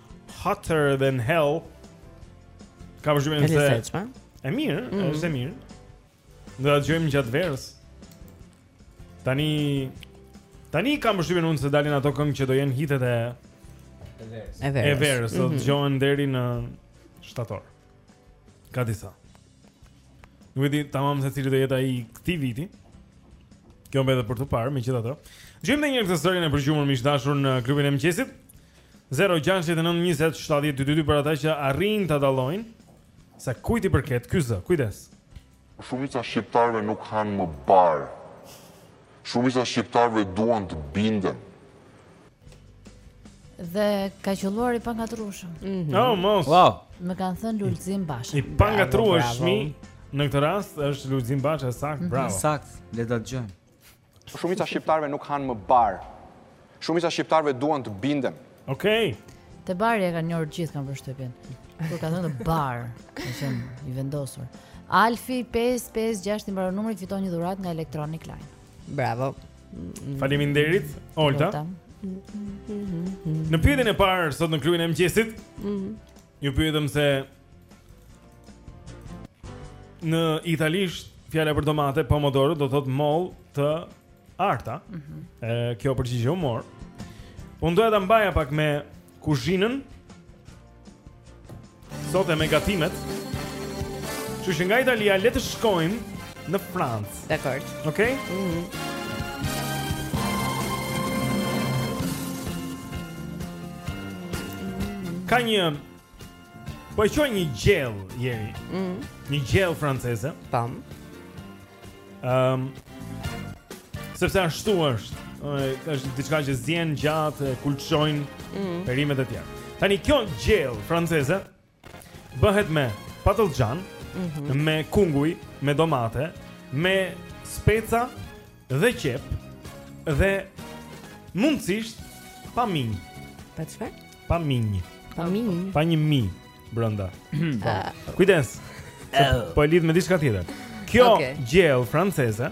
Hotter than hell. Ka vëzhgimin se lezeçme. E mirë, mm -hmm. është e mirë. Do ta dëgjojmë gjatë verës. Tani tani kam vëzhgimin unë se dalin ato këngë që do jenë hitet e e verës. E verës, e verës do të mhm. dëgjohen deri në shtator. Ka disa. Nuk e di tamam se cili do jetë ai këtij viti. Kjo mbetet për t'u parë, megjithatë. Gjejmë dhe një herë këtë zërin e përgjuar miq të dashur në klubin e mëngjesit. 0692070222 për ata që arrijnë ta dallojnë se kujt i përket ky zë. Kujdes. Shumica e shqiptarëve nuk hanë më bar. Shumica e shqiptarëve duan të binden. Dhe ka qëlluar i pangatërrueshëm. Mm -hmm. Oh, mos. Wow. Më kanë thënë Lulzim Basha. I pangatërrueshmi në këtë rast është Lulzim Basha, saktë, mm -hmm. bravo. Saktë, le ta dëgjojmë. Shumica e shqiptarëve nuk hanë më bar. Shumica e shqiptarëve duan të binden. Okej. Okay. Te bari e kanë njohur gjithë kam përshtypjen. Kur ka thënë bar, ka qenë i vendosur. Alfi 556 i mbaron numri fiton një dhuratë nga Electronic Line. Bravo. Faleminderit, Olta. Në pyetjen e parë sot në klubin e mëngjesit. Mhm. Ju pyetëm se në italisht fjala për domate pomodoro do të thotë mollë të arta. Ëh, mm -hmm. kjo përgjigje u mor. Unë doja ta mbaja pak me kuzhinën. Sot e me gatimet. Kështu që nga Italia le të shkojmë në Francë. Dakord. Okej? Okay? Mhm. Mm Ka një Po e quaj një gjellë, jemi. Mhm. Mm një gjellë franceze. Tam. Ehm. Um, sepse ashtu është është diçka që zien gjatë, kulçojnë mm. perimet e tjera. Tani kjo gjellë franceze Bëhet me patëllxhan, mm -hmm. me kunguj, me domate, me speca dhe qepë dhe mundësisht pa minj. Pa çfarë? Pa minj. Pa minj. Pa një mi brenda. Ah. Kujdes. Po e lidh me diçka tjetër. Kjo okay. gjellë franceze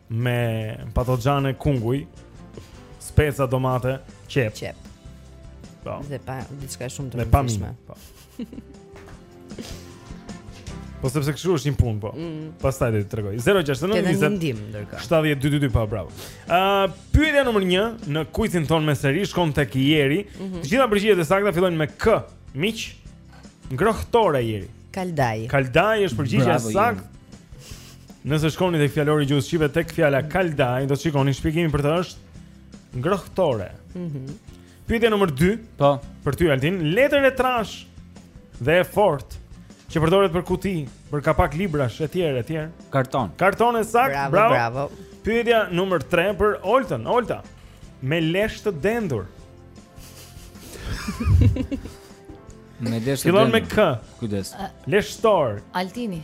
me patëllxhanë, kunguj, speca domate, qepë. Qepë. Po. Dhe pa diçka shumë të rëndësishme. Pa mi. Po sepse kështu është një punë, po. Mm. Pastaj do të tregoj. 069 20 7222 pa bravo. Ë, uh, pyetja numër 1 në kuicin tonë me seri shkon tek Jeri. Mm -hmm. Të gjitha përgjigjet e sakta fillojnë me K. Miq. Ngrohtore Jeri. Kaldajë. Kaldajë është përgjigja e saktë. Nëse shkoni tek fjalori i gjuhës shqipe tek fjala kaldajë, do të shikoni shpjegimi për të është ngrohtore. Mhm. Mm Pyetja nr. 2. Po. Për ty Altin, letër e trashë dhe e fortë që përdoret për kuti, për kapakë librash etj etj. Karton. Karton e saktë, bravo. Bravo, bravo. Pyetja nr. 3 për Oltën, Olta. Me lesh të dendur. me lesh të dendur. Fillon me k. Kujdes. Leshtor. Altini.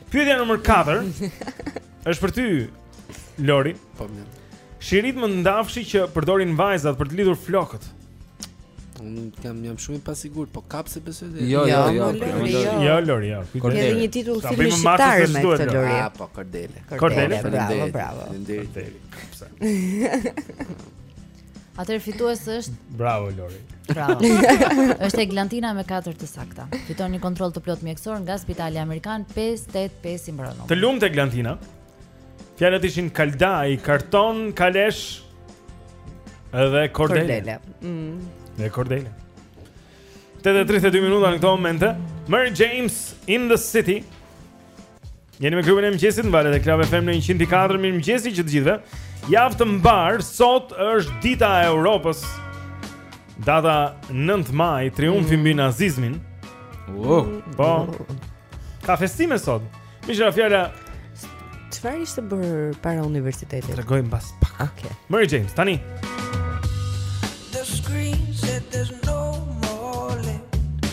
Pyetja numër 4 është për ty, Lori. Po, mirë. Shirit mëndafshi që përdorin vajzat për të lidhur flokët. Unë jam jam shumë i pasigurt, po kapse besoj dhe. Jo, jo, jo. Jo, Lori, jo. Kordele. Edhe një titull filmi shqiptar me këtë Lori. Ah, po Kordele. Kordele, bravo, bravo. Faleminderit. Atëherë fituesi është Bravo Lori. Bravo. është Eglantina me 4 të sakta. Fiton një kontroll të plotë mjekësor nga Spitali Amerikan 585 i mbron. Të lumtë Eglantina. Fjalët ishin kaldajë, karton, kalesh edhe kordele. Kordele. Mm. Dhe kordele. 8:32 minuta në këto momente. Mary James in the city. Jeni me klubin e mëngjesit në valët e Club FM në 104. Mirëmëngjesi, që të gjithëve. Javë të mbarë, sot është dita e Europës. Data 9 maj, triumfi mbi mm. nazizmin. Wow. Po. Ka festime sot. Meqë ra fjala Çfarë ishte bërë para universitetit? Tregojmë pas pak. Ah, okay. Mary James, tani. The screen said there's no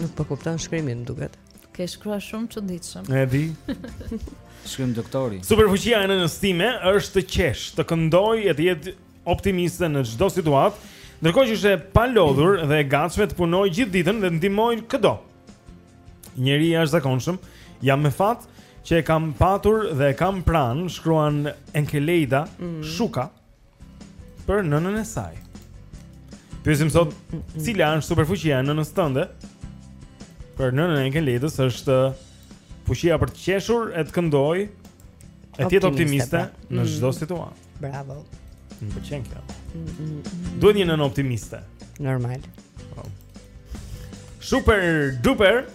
Nuk po kupton shkrimin, duket. Ke shkruar shumë çuditshëm. E di. Shkrim doktori. Superfuqia e nënës time është të qeshë, të këndojë e të jetë optimiste në çdo situatë, ndërkohë që është e palodhur dhe e gatshme të punojë gjithë ditën dhe të ndihmojë këdo. Njeri i jashtëzakonshëm, jam me fat që e kam patur dhe e kam pranë, shkruan Enkeleida mm. Shuka. për nënën e saj. Pyesim sot, cila është superfuqia e nënës tënde? Për nënën e Keledës është fuqia për të qeshur e të këndojë e të jetë optimiste pra. në mm. çdo situatë. Bravo. Më pëlqen kjo. Duhet një nënë optimiste. Normal. Super duper.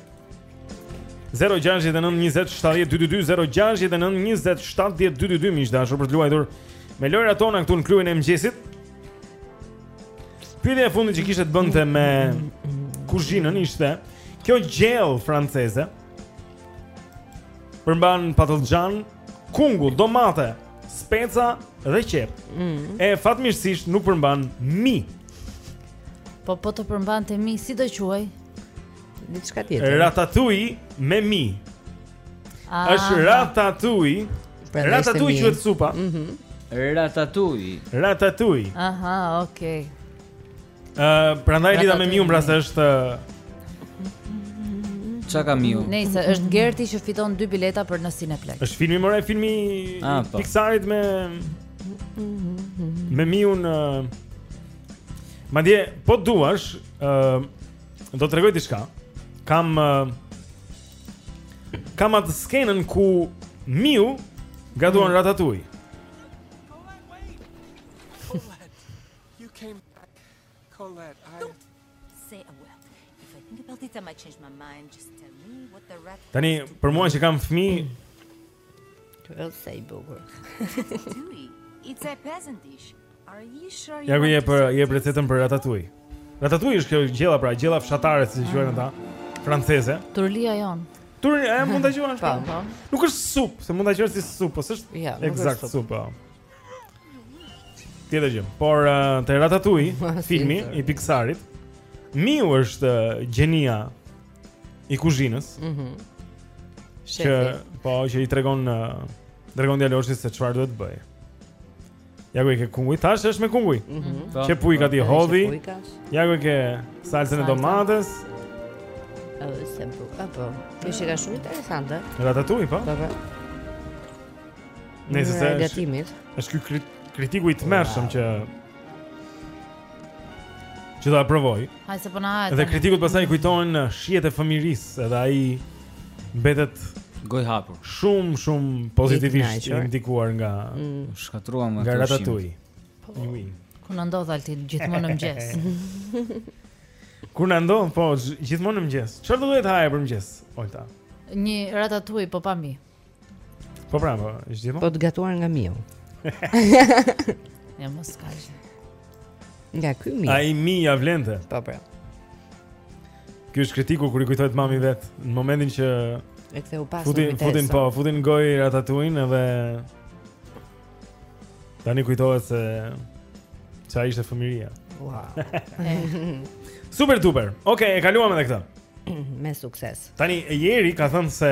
0-6-9-27-12-2 Miq të dashur për të luajtur Me lojërat tona këtu në klubin e mëngjesit Pyetja e fundit që kishte të bënte me kuzhinën ishte kjo gjellë franceze. Përmban patallxhan, kungull, domate, speca dhe qepë. Mm. E fatmirësisht nuk përmban mi. Po po të përmbante mi, si do quhej? Diçka tjetër. Ratatouille me mi. Ah. Është ratatouille. Pra ratatouille quhet supa. Mhm. Mm ratatouille. Ratatouille. Aha, okay. Ë, uh, prandaj lidha me miun, pra se është Ça ka miu? Nejse, është Gerti që fiton dy bileta për në Cineplexx është filmi more filmi ah, po. Pixarit me Me miun Madje, po duash uh, Do të tregoj diçka. Kam uh, kam atë skenën ku Miu gatuan mm. ratatouille. Tani, për mua që kam fëmijë, Sa i bukur. It's a peasant dish. Are you sure you Ja ku je për je për recetën për ratatouille. Ratatouille është kjo gjella pra, gjella fshatare siç e quajnë ata, franceze. Turlia jonë. Turli mund ta quash. Po, po. Nuk është supë, se mund ta quash si supë, po s'është. Ja, ekzakt supë. Po. Tjetër gjë, por uh, te Ratatouille, ah, filmi i Pixarit, Miu është uh, gjeniu i kuzhinës. Mhm. Mm që po që i tregon uh, tregon djaloshit se çfarë duhet të bëjë. Ja ku i ke kunguj, tash është me kunguj. Mm -hmm. Po. Qepujka ti po, hodhi. Ja ku i ke salcën e domates. Edhe se po, apo. Kjo qenka shumë interesante. Ratatouille, po. Po. po. Nejse se gatimit. Është ky krit, kritiku i tmerrshëm që që do ta provojë. Hajt se po na hahet. Dhe kritikut pastaj i kujtohen shijet e fëmijërisë, edhe ai mbetet gojëhapur. Shumë shumë pozitivisht i ndikuar nga mm. shkatërruam nga ratatuj. Po. Ku na ndodh alti gjithmonë në mëngjes. Kur na ndodh po gjithmonë në mëngjes. Çfarë do të haje për mëngjes? Olta. Një ratatuj po pa mi. Po pra, po, është gjithmonë. Po të gatuar nga miu. Ja mos qaj. Nga ky miu. Ai mi ja vlente. Po pra. Ky është kritiku kur i kujtohet mami vet në momentin që e ktheu pas. Futin, futin po, fut në gojë Ratatouille edhe tani kujtohet se ça ishte fëmijëria. Wow. Super duper. Okej, okay, e kaluam edhe këtë. Me sukses. Tani Jeri ka thënë se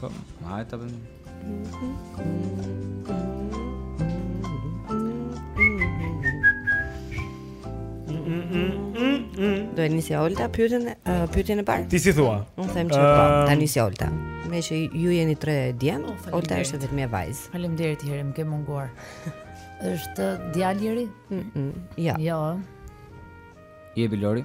Po, hajde ta bëjmë. Do e nisi Olta pyetjen uh, pyetjen e parë. Ti si thua? Unë them që po, ta nisi Olta. Meqë ju jeni tre djem, oh, Olta është e vetmja vajzë. Faleminderit herë, më ke munguar. është djali i ri? Mm -mm, ja. Jo. Ja. Je Bilori?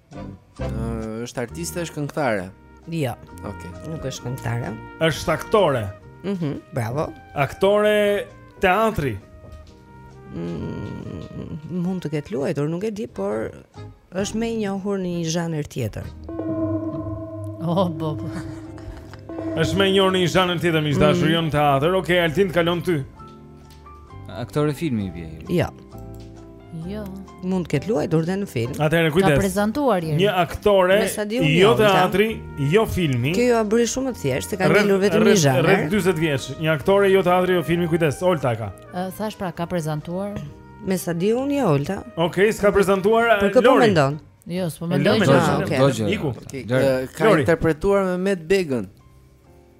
Uh, është artiste, është këngëtare. Jo. Okej. Okay. Nuk është këngëtare. Është aktore. Mhm, mm bravo. Aktore teatri. Mm, mund të ketë luajtur, nuk e di, por është më e njohur në një zhanër tjetër. Oh, bo, bo. Është më e njohur në një zhanër tjetër, miq të dashur mm. jo në teatr. Okej, okay, Altin të kalon ty. Aktore filmi i vjej. Jo. Jo. Mund të ketë luajtur dhe në film. Atëherë kujdes. Ka prezantuar një. Një aktore jo teatri, jo filmi. Kjo ja bëri shumë të thjeshtë, se ka ndalur vetëm një zhanër. Rreth 40 vjeç. Një aktore jo teatri, jo filmi, kujdes. Olta ka. Ë thash pra ka prezantuar. Me sa di unë jo Olta. Okej, okay, s'ka prezantuar Lori. Për kë po mendon? Jo, s'po mendoj. Lori, ah, okay. Iku. Ka interpretuar me Matt Begën.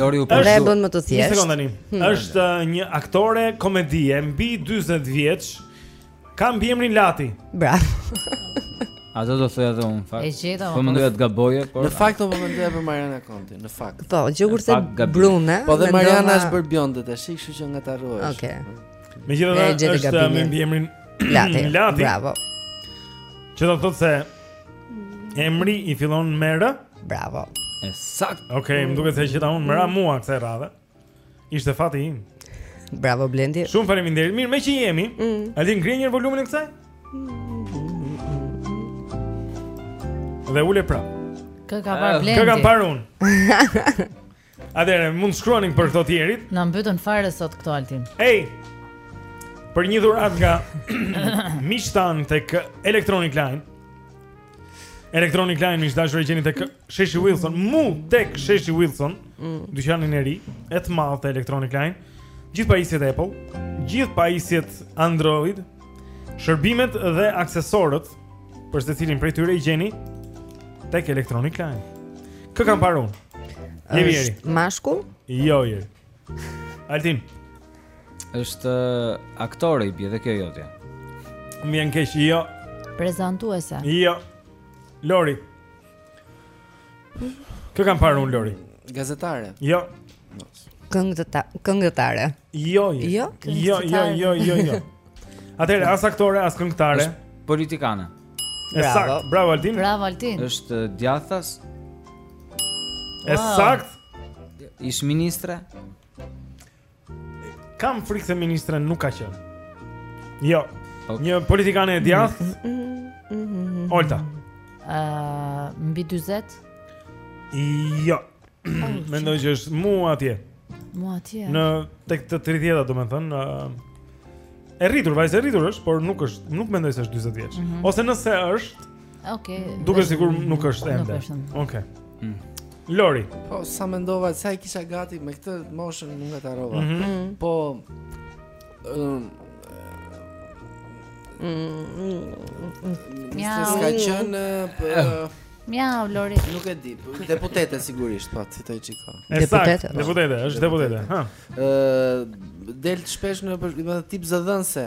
Lori u përgjigj. Na e bën më të thjeshtë. Një sekondë tani. Hmm. Është uh, një aktore komedie mbi 40 vjeç. Ka mbiemrin Lati. Bravo. A do ta thoja dhe unë në fakt. E gjeta. Po mendoj të gaboje, por Në fakt po mendoja për Marjana Kondi, në fakt. Po, gjë kurse Brune. Po dhe Marjana është bërë bjonde tash, kështu që ngatërrohesh. Okej. Okay. Megjithatë është uh, me mbiemrin Lati. Lati. Bravo. Që do të thotë se emri i fillon me R? Bravo. E saktë. Okej, okay, më duket se e gjeta unë, më ra mua këtë radhë. Ishte fati im. Bravo Blendi. Shumë faleminderit. Mirë, meqë jemi. Mm. A ti ngrije njëherë volumin e kësaj? Dhe ule pra. Kë ka parë ah. Blendi? Kë kam parë unë? Atëherë mund të shkruani për këto cherry-t. Na mbytën fare sot këto Altin. Ej. Për një dhuratë nga miqtë tanë tek Electronic Line. Electronic Line miq të dashur e gjeni tek Sheshi Wilson, mu tek Sheshi Wilson, mm. dyqanin e ri, e të madh të Electronic Line. Gjithë pajisjet Apple, gjithë pajisjet Android, Shërbimet dhe aksesorët për secilin prej tyre i gjeni tek Electronic Line. Kë kam parë unë? Jemi Jeri. Mashkull? Jo, Jeri. Altin. Është uh, aktor i bie dhe kjo jotja. Më vjen keq, jo. Prezantuese. Jo. Lori. Kë kam parë unë Lori? Gazetare. Jo. Këngëta, këngëtare. Jo, jo. Jo, jo, jo, jo, jo. jo. Atëherë as aktore, as këngëtare. Politikane. Bravo. Bravo Altin. Bravo Altin. Është eh, djathas. Wow. E saktë. Ish ministre. Kam frikë se ministre nuk ka qenë. Jo. Okay. Një politikane e djathtë. Mm -hmm. mm -hmm. Olta. Ëh, uh, mbi 40. Jo. Mendoj që është mu atje. Mu atje. Në tek të 30-ta, domethënë, ëh. Uh, e rritur, vajzë e rritur është, por nuk është, nuk mendoj se është 40 vjeç. Mm -hmm. Ose nëse është, Okej. Okay, Duket sikur nuk është ende. Okej. Okay. Mm. Lori. Po sa mendova, se e kisha gati me këtë moshën m'u ngatërrova. Mm -hmm. Po ëm Ja, s'ka qenë për eh. Mjau, Lori. Nuk e di, po, deputete sigurisht, po ti të çiko. Deputete, deputete, është deputete. Ëh, del shpesh në për, tip zëdhënëse.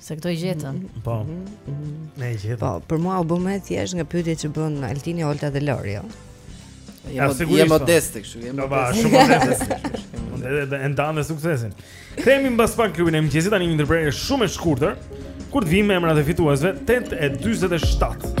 Se këto i gjetën. Mhm, po. Mhm, mhm. Ne i gjetëm. Po, për mua u bë më e thjeshtë nga pyetjet që bënë Altini, Olta dhe Lori, jo. Ja, sigurisht. Jam modest po. kështu, jam modest. Shumë modest. Mund edhe ta ndajmë dhe suksesin. Kthehemi mbas pak klubin e mëngjesit tani një ndërprerje shumë e shkurtër. Kur të vijmë emrat e fituesve 8:47.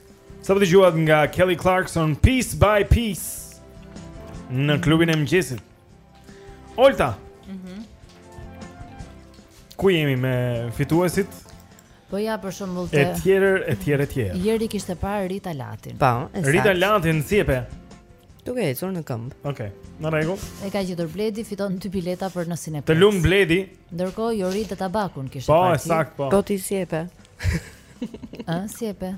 Sapo dëgjuat nga Kelly Clarkson Piece by Piece Në klubin e mëngjesit Olta mm -hmm. Ku jemi me fituesit? Po ja për shembull te E tjerë e tjerë e tjerë Jeri kishte parë Rita Latin Po, e saktë Rita Latin, si e pe? Duke ecur në këmbë Oke, okay. në rregull E ka gjetur Bledi, fiton dy bileta për në Cineplex Të lumë Bledi Ndërkohë, Jorida Tabakun kishte po, parë Po, e saktë, po Po, ti si e pe? Ëh, si e pe?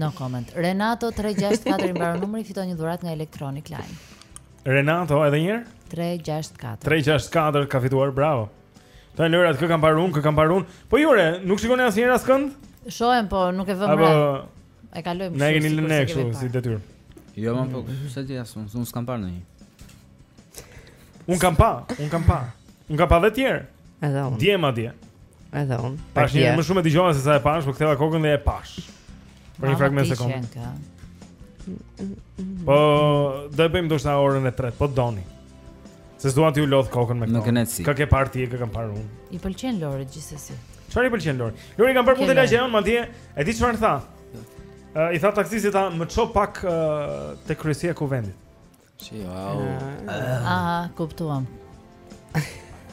No comment. Renato 364 i mbaron numri fiton një dhuratë nga Electronic Line. Renato edhe një herë? 364. 364 ka fituar, bravo. Këto janë lojërat kë kam parë unë, kë kam parë unë. Po ju re, nuk shikoni asnjëherë askënd? Shohim, po nuk e vëmë. Apo e kalojmë kështu. Ne keni lënë kështu si detyrë. Jo, më po, pse ti as unë, unë s'kam parë ndonjë. Un kam pa, un kam pa. Un kam pa dhe tjerë. Edhe un. Dje pardje. Edhe un. Tashi më shumë e dëgjova se sa e pash, po ktheva kokën dhe e pash. Për një fragment sekond. Po do e bëjmë ndoshta orën e tretë, po doni. Se s'dua t'ju lodh kokën me këtë. Kë ke parë ti, kë kam parë unë. I pëlqen Lori gjithsesi. Çfarë i pëlqen Lori? Lori kam parë po në lagjen ton, madje e di çfarë tha. Uh, I tha taksistit do më çosh pak uh, te kryesia e kuvendit. Si, uau. Ah, kuptuam.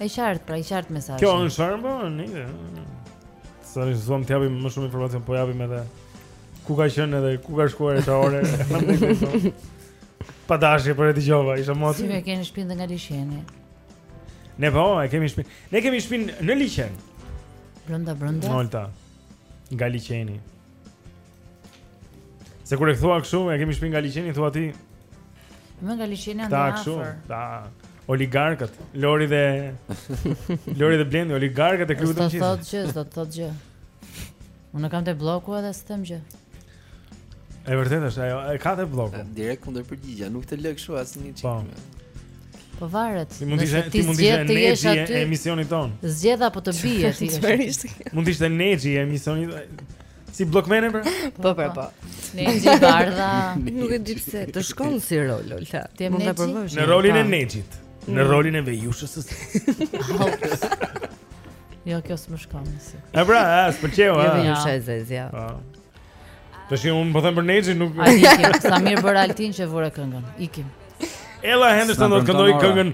E qartë, pra i qartë mesazhi. Kjo është shumë po, nice. Sa ne zon të japim më shumë informacion, po japim edhe ku ka qenë edhe ku ka shkuar këto ore. Pa dashje por e dëgjova, isha më aty. Se ne kemi shpinë nga liqeni? Ne po, e kemi shpinë. Ne kemi shpinë në liqen. Brenda brenda. Olta. Nga liqeni. Se kur e thua kështu, e kemi shpinë nga liqeni, thua ti Më nga liqeni anë afër Te oligarkët Lori dhe Lori dhe Blendi, oligarkët e kryeqytetit S'do të thot gjë, s'do të thot gjë Unë e kam te blloku edhe s'them gjë E vërtet është, ajo, e ka te blloku Direkt kundër përgjigja, nuk të lë kshu as një po. çik Po varet. Ti mund të ti mund të jesh e emisionit ton. Zgjedh apo të bie ti. Mund të ishte Nexhi emisionit. Si bllokmene pra? Po, pra, po. Nexhi Bardha. Nuk e di pse të shkon si rol, Olta. Ti mund ta provosh. Në rolin e Nexhit, në mm. rolin e Vejushës. Jo, kjo s'më shkon si. E pra, s'pëlqeu, a? Jo, Vejusha e zez, ja. Po. Tashi unë po them për Nexhin nuk. Ai ikim, sa mirë bëra Altin që vura këngën. Ikim. Ella Henderson do të këndoj këngën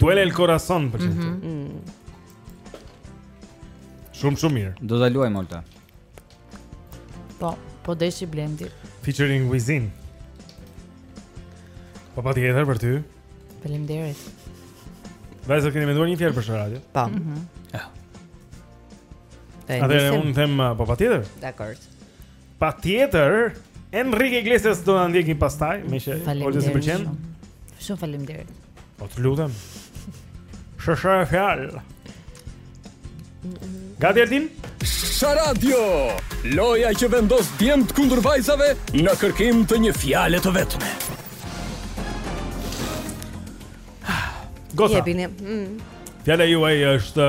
Duele el corazon për çfarë? Mm -hmm. mm. Shumë shumë mirë. Do ta luajmë Olta. Po, po deshi Blendi. Featuring Wizin. Po pa tjetër për ty. Faleminderit. Vajza keni menduar një fjalë për Sharadio? Po. Mhm. Mm ja. Atë unë them uh, po pa tjetër. Dakor. Patjetër Enrique Iglesias do na ndjeki pastaj Me që Olta s'i pëlqen Shumë faleminderit O po të lutem S'është fjalë Gati Altin? Sharadio! Loja që vendos djemtë kundër vajzave në kërkim të një fjale të vetme. Gota. Jepini. Mm. Fjala juaj është...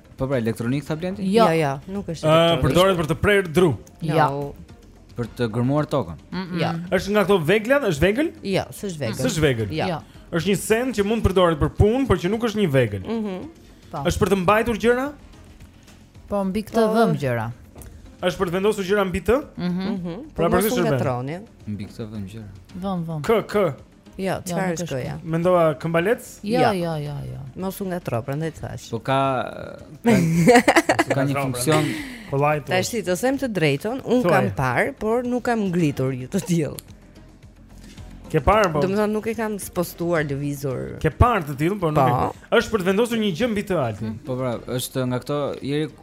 Po pra, elektronik tha Blendi? Jo, jo, jo nuk është elektronik. Ëh, përdoret për të prerë dru. Jo. Ja. Për të gërmuar tokën. Jo. Mm -mm. Ja. Është nga këto veglat, është vegël? Jo, ja, s'është vegël. S'është vegël. Jo. Ja. Ja. Është një send që mund të përdoret për punë, por që nuk është një vegël. Mhm. Mm po. Është për të mbajtur gjëra? Po mbi këtë po. vëm gjëra. Është për të vendosur gjëra mbi të? Mhm. Mm mm -hmm. Pra për të shërbim. Mbi këtë vëm gjëra. Vëm, vëm. Ok, ok. Jo, jo çfarë është kjo? Mendova këmbalec? Jo, jo, jo, jo, jo. Mos u ngatro, prandaj të thash. Po ka ka një funksion kollaj të. Tash ti të them të drejtën, un kam parë, por nuk kam ngritur një të tillë. Ke parë po? Domethënë nuk e kam spostuar lëvizur. Ke parë të tillë, por nuk. Po. Është për të vendosur një gjë mbi të, Altin. Po pra, është nga këto ieri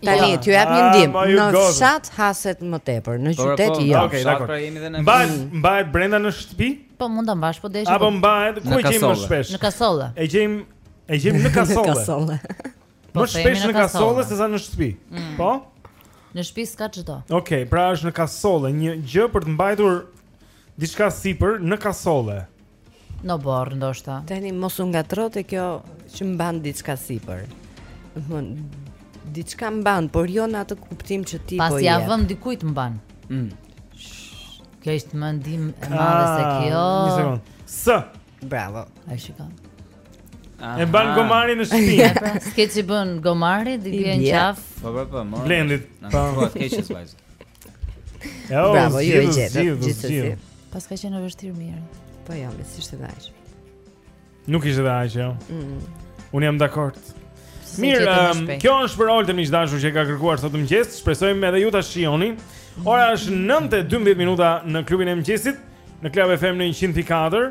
Tani ja t'ju jap një ah, ndihmë. Në fshat haset më tepër, në po, qytet po, jo. Okej, dakor. Pra jemi dhe në mbahet mbahet brenda në shtëpi? Po mund ta mbash po desh. Apo po- mbahet ku e gjejmë më shpesh? Në kasolle. E gjejmë e gjejmë në kasolle. Në kasolle. Më shpesh në kasolle sesa në shtëpi. Mm. Po? Në shtëpi s'ka ç'do. Okej, pra është në kasolle, një gjë për të mbajtur diçka sipër në kasolle. Në borë ndoshta. Tani mos u ngatro te kjo që mban diçka sipër. Domthon diçka mban, por jo në atë kuptim që ti po i. Pasi ja vëm dikujt mban. Mm. Kjo është më ndim e madhe se ah, kjo. Një sekond. S. Bravo. Ai shikon. E mban gomarin në shtëpi. Ja, pra, s'ke ç'i bën gomarit, i bën qaf. Po po po, mor. Blendit. Po, s'ke çfarë. Jo, Bravo, ju e gjetët, gjithsesi. Paska qenë vështirë mirë. Po jo, më thjesht e daj. Nuk ishte dhe aq, jo. Mm. Unë jam dakord. Mirë, um, kjo është për Oltën, miq dashur, që e ka kërkuar sot mëngjes. Shpresojmë edhe ju ta shijoni. Ora është 9:12 minuta në klubin e mëngjesit në Club FM në 104.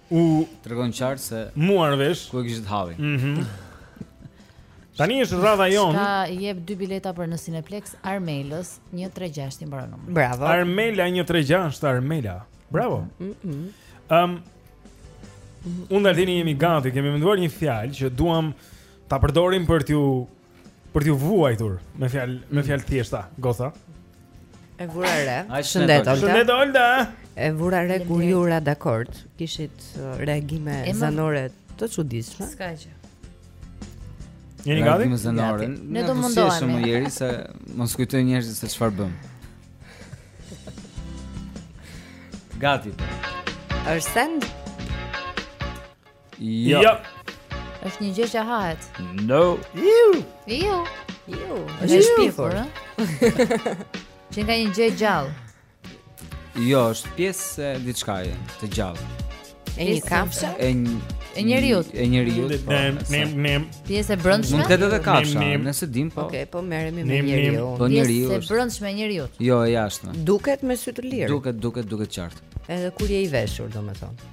u tregon qartë s'e muar vesh ku e kishit hallin. Mhm. Mm Tani është rradha jon. Ka jep dy bileta për në Cineplexx Armelës 136 i mbaron numri. Bravo. Armela 136 Armela. Bravo. Mhm. Mm Ëm mm um, Unë dhe Altini jemi gati, kemi menduar një fjalë që duam ta përdorim për t'ju për t'ju vuajtur me fjalë me mm. fjalë thjeshta, goca. E vura re. Shëndet Olta. Shëndet Olta. E vura re kur ju ratë dakord, kishit uh, reagime zanore të çuditshme. S'ka gjë. Jeni gati? Reagime zanore. Ne do mundohemi. Shumë ieri se mos kujtojnë njerëzit se çfarë bëm. Gati. Është send? Jo. Jo. Është një gjë që hahet. No. Iu. Iu. Iu. Është e shpifur, ë? Që ka një gjë e gjallë. Jo, është pjesë e diçkaje të gjallë. E një kafshë? E një e njeriut. E njeriut. Po, me me pjesë e brendshme. Mund të jetë edhe kafsha, nëse dim po. Okej, po merremi me njeriun. Po njeriu. Pjesë e brendshme e njeriut. Jo, e jashtme. Duket me sy të lirë. Duket, duket, duket qartë. Edhe kur je i veshur, domethënë.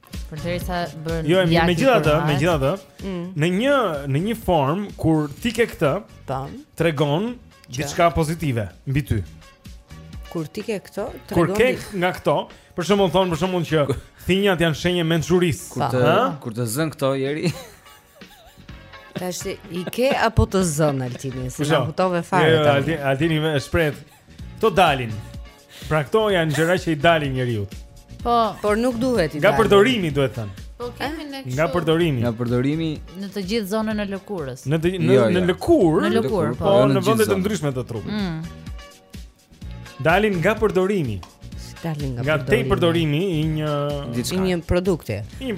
Përderisa bën Jo, me megjithatë, megjithatë, mm. në një në një formë kur ti ke këtë, tan, tregon diçka pozitive mbi ty. Kur ti ke këto, tregon Kur ke nga këto, për shembull thonë për shembull që thinjat janë shenjë e mençurisë. Kur të kur të zën këto ieri. Tash i ke apo të zën Altini, se na futove fare. Jo, jo, Altini, Altini më shpreh. Këto dalin. Pra këto janë gjëra që i dalin njeriut. Po, por nuk duhet t'i dalin. Nga përdorimi duhet thënë. Po kemi ne kështu. Nga përdorimi. Nga përdorimi në të gjithë zonën e lëkurës. Në të, në, jo, jo. në lëkurë. Në lëkurë, po, po jo, në vende të ndryshme të trupit. Mm. Dalin nga përdorimi. Dalin nga, nga përdorimi. Nga tejpërdorimi i një i një produkti. I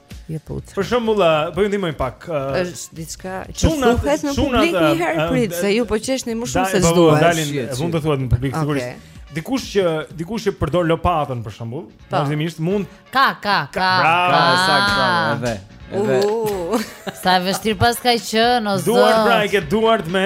Jo puçrra. Për shembull, po ju ndihmoj pak. Është diçka që thuhet në publik një herë prit, se ju po qeshni më shumë se s'duhet. Po dalin, mund të thuhet në publik sigurisht. Dikush që dikush që përdor lopatën për shembull, po. vazhdimisht mund Kallo, kallo, kallo. Bravo, saktë, bravo, edhe. Edhe. Sa e vështirë paska qenë. Duart pra e ke duart me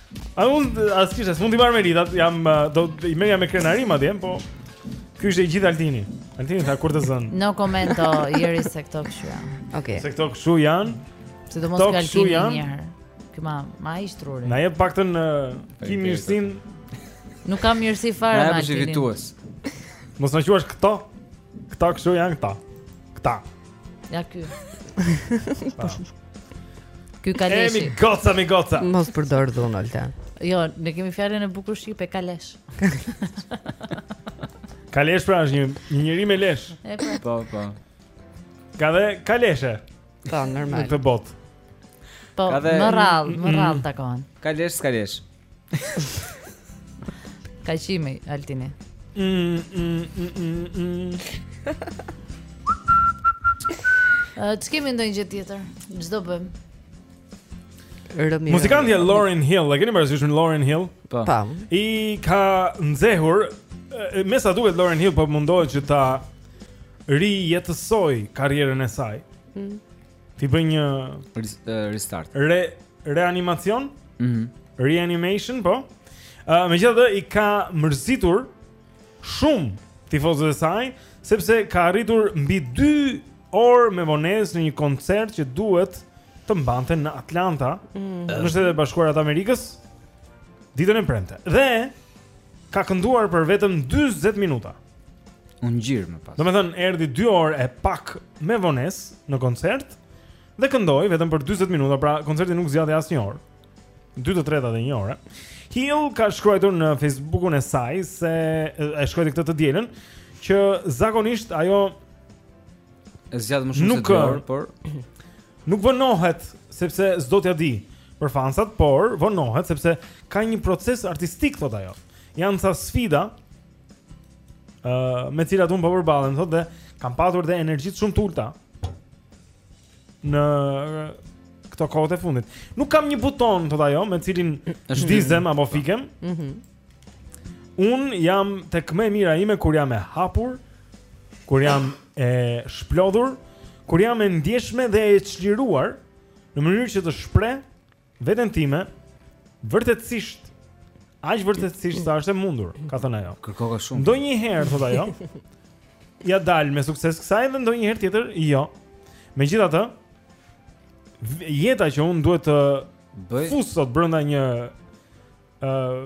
A unë po t'i kisha, s'mund t'i marr me ritat, ama do i merrja me krenari madje, po ky është i gjithë Altini. Altini tha kur të zën. No komento, jeri se këto kshu janë. Okej. Okay. Se këto kshu janë. Se do mos kalti një herë. Ky ma ma i shtruri. Na jep paktën ti mirësin. Nuk kam mirësi fare me Altinin. Na jep fitues. Mos na quash këto. Këto kshu janë këta. Këta. Ja ky. Po. Ky kaleshi. E mi goca, mi goca. Mos përdor dhunë Olta. Jo, ne kemi fjalën e bukur shqipe kalesh. kalesh pra është një një njeri me lesh. Po. po, po. Ka dhe kaleshe. Po, normal. Në këtë botë. Po, më rrallë, më mm. rrallë takohen. Kalesh, kalesh. Ka qime, Altini mm, mm, mm, mm. Kemi ndonjë gjë tjetër? Ç'do bëjmë Muzikantja Lauryn Hill, e keni parasysh Lauryn Hill? Po. po. I ka nxehur, me sa duket Lauryn Hill po mundohet që ta rijetësojë karrierën e saj. Mm. T'i bëjë një restart. Re reanimacion? Mhm. Mm Reanimation, po. Ë, uh, megjithatë i ka mërzitur shumë tifozët e saj sepse ka arritur mbi 2 orë me vonesë në një koncert që duhet të mbante në Atlanta, mm. në Shtetet e Bashkuara të Amerikës, ditën e premte. Dhe ka kënduar për vetëm 40 minuta. U ngjir më pas. Domethënë erdhi 2 orë e pak me vonesë në koncert dhe këndoi vetëm për 40 minuta, pra koncerti nuk zgjati as 1 orë. 2 të treta e 1 ore. Hill ka shkruajtur në Facebookun e saj se e shkruajti këtë të dielën që zakonisht ajo e zgjat më shumë se 2 orë, por nuk vonohet sepse s'do t'ja di për fansat, por vonohet sepse ka një proces artistik thotë ajo. Janë sa sfida ë uh, me të cilat un po përballem thotë dhe kam patur dhe energjitë shumë të ulta në këto kohët e fundit. Nuk kam një buton thotë ajo me të cilin ndizem apo fikem. Mhm. Mm un jam tek më e mira ime kur jam e hapur, kur jam e shplodhur, kur jam e ndjeshme dhe e çliruar në mënyrë që të shpreh veten time vërtetësisht aq vërtetësisht sa është e mundur, ka thënë ajo. Kërkova shumë. Ndonjëherë thotë ajo, ja dal me sukses kësaj dhe ndonjëherë tjetër jo. Megjithatë, jeta që un duhet të fus thotë brenda një ë uh,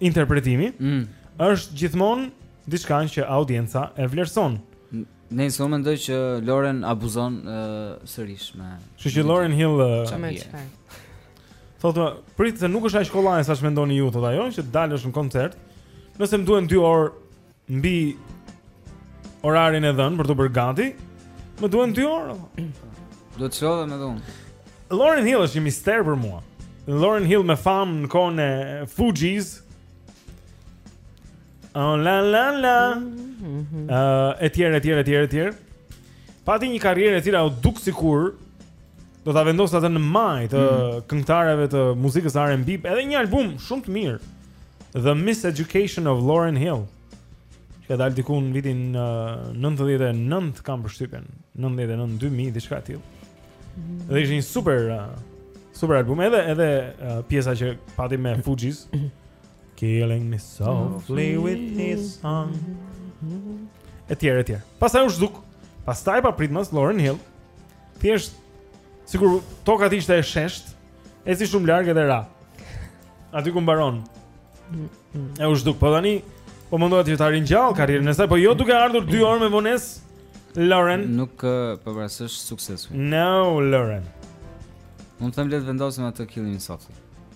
interpretimi mm. është gjithmonë diçka që audienca e vlerëson. Nëse unë mendoj që Loren abuzon uh, sërish me. Kështu që Loren Hill çfarë uh, çfarë. Thotë, prit se nuk është aq kollaj sa ç'mendoni ju thotë ajo që të dalësh në koncert. Nëse më duhen 2 orë mbi orarin e dhënë për t'u bërë gati, më duhen 2 orë. Do të shohë me dhon. Lauren Hill është një mister për mua. Lauren Hill me famë në kohën e Fugees. Oh la la la. Mhm. Ëh, uh, etj, etj, etj, etj. Pati një karrierë e cila u duk sikur do ta vendoste atë në majë të mm. këngëtarëve të muzikës R&B, edhe një album shumë të mirë. The Miseducation of Lauren Hill. Që ka dalë diku në vitin uh, 99 kam përshtypjen, 99 2000 diçka e tillë. Mm. Dhe ishte një super uh, super album edhe edhe uh, pjesa që pati me Fugees. Killing me softly with his song. E tjerë, e tjerë. Pastaj u zhduk. Pastaj papritmas Lauren Hill. Thjesht sikur toka të ishte e sheshtë, eci shumë larg edhe ra. Aty ku mbaron. E u zhduk, po tani po mundohet që ta ringjallë karrierën e saj, po jo duke ardhur 2 orë me vonesë. Lauren nuk uh, po vrasësh sukses. No, Lauren. Unë them le të vendosim atë Killing me softly.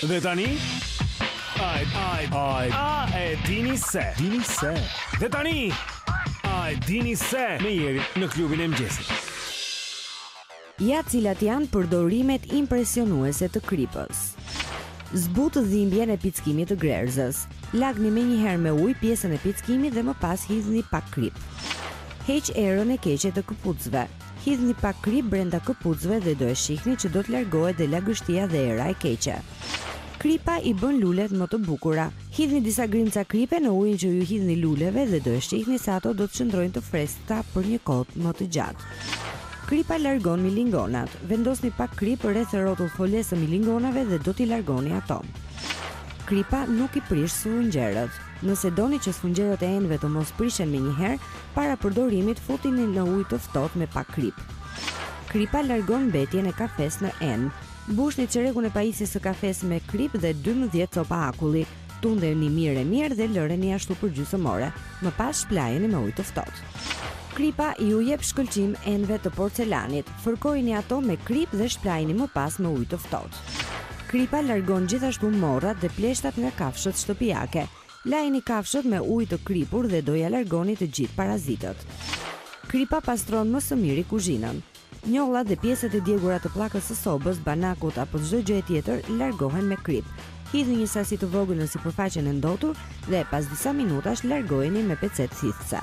Dhe tani Ai ai ai a e dini se dini se Dhe tani ai dini se me Gerin në klubin e mëngjesit Ja cilat janë përdorimet impresionuese të kripës Zbut dhimbjen e pickimit të grerëzës Lagni menjëherë me ujë pjesën e pickimit dhe më pas hidhni pak kripë. Heq erën e keqe të këpucëve. Hidhni pak kripë brenda këpucëve dhe do e shihni që do të largohet dhe lagështia dhe era e keqe. Kripa i bën lulet më të bukura. Hidhni disa grimca kripe në ujin që ju hidhni luleve dhe do e shihni se ato do të qëndrojnë të freskëta për një kohë më të gjatë. Kripa largon milingonat. Vendosni pak kripë rreth rrotull folesë së milingonave dhe do t'i largoni ato. Kripa nuk i prish sfungjerët. Nëse doni që sfungjerët e enëve të mos prishen menjëherë, para përdorimit futini në ujë të ftohtë me pak kripë. Kripa largon mbetjen e kafesë në enë. Mbushni çerekun e pajisjes së kafesë me kripë dhe dymbëdhjetë copa akulli. Tundeni mirë e mirë dhe lëreni ashtu për gjysmë ore. Më pas shplajeni me ujë të ftohtë. Kripa iu jep shkëlqim enëve të porcelanit. Fërkojini ato me kripë dhe shplajini më pas me ujë të ftohtë. Kripa largon gjithashtu morrat dhe pleshtat nga kafshët shtëpiake. Lajini kafshët me ujë të kripur dhe do ia largoni të gjithë parazitët. Kripa pastron më së miri kuzhinën. Njollat dhe pjesët e djegura të pllakës së sobës, banakut apo çdo gjëje tjetër largohen me kripë. Hidhni një sasi të vogël në sipërfaqen e ndotur dhe pas disa minutash largojeni me pecetë thithëse.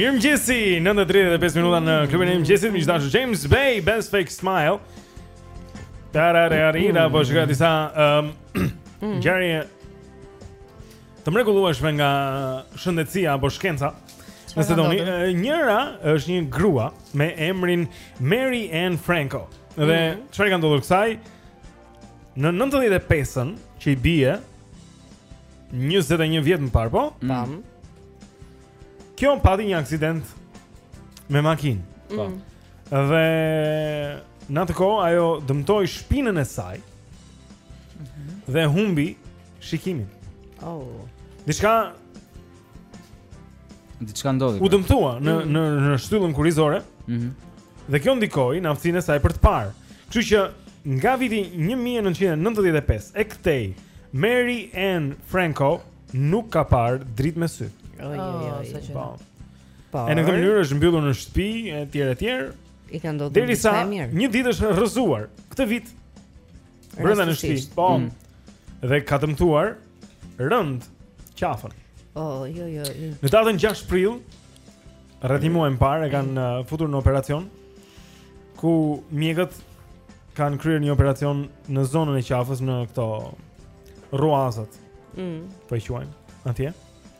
Mirëmëngjesi, 9.35 minuta në klubin e mëngjesit, miq të dashur James Bay, Best Fake Smile Tararearira, po shikoja disa um, mm. Gjëra Të mrekullueshme nga shëndetësia apo shkenca Nëse doni, njëra është një grua me emrin Mary Ann Franco Dhe mm. çfarë i ka ndodhur kësaj? Në 95-ën që i bie 21 vjet më parë, po? Mm. Tam. Mm. Kjo pati një aksident me makinë. Po. Mm. Dhe në atë kohë ajo dëmtoi shpinën e saj. Mm -hmm. Dhe humbi shikimin. Oh. Diçka Diçka ndodhi. U pra. dëmtua në mm. në në shtyllën kurrizore. Mhm. Mm dhe kjo ndikoi në aftësinë e saj për të parë. Kështu që nga viti 1995 e këtej Mary Ann Franco nuk ka parë dritë me sy. Oj oj oh, oj. Po. po. E në këtë mënyrë është mbyllur në shtëpi etj etj. I ka ndodhur derisa një ditë është rrëzuar këtë vit. Brenda në shtëpi. Po. Mm. Dhe ka dëmtuar rënd qafën. Oh, jo, jo, jo. Në datën 6 prill, rreth një muaj më parë e kanë mm. uh, futur në operacion ku mjekët kanë kryer një operacion në zonën e qafës në këto rruazat. Mm. Po e quajnë atje?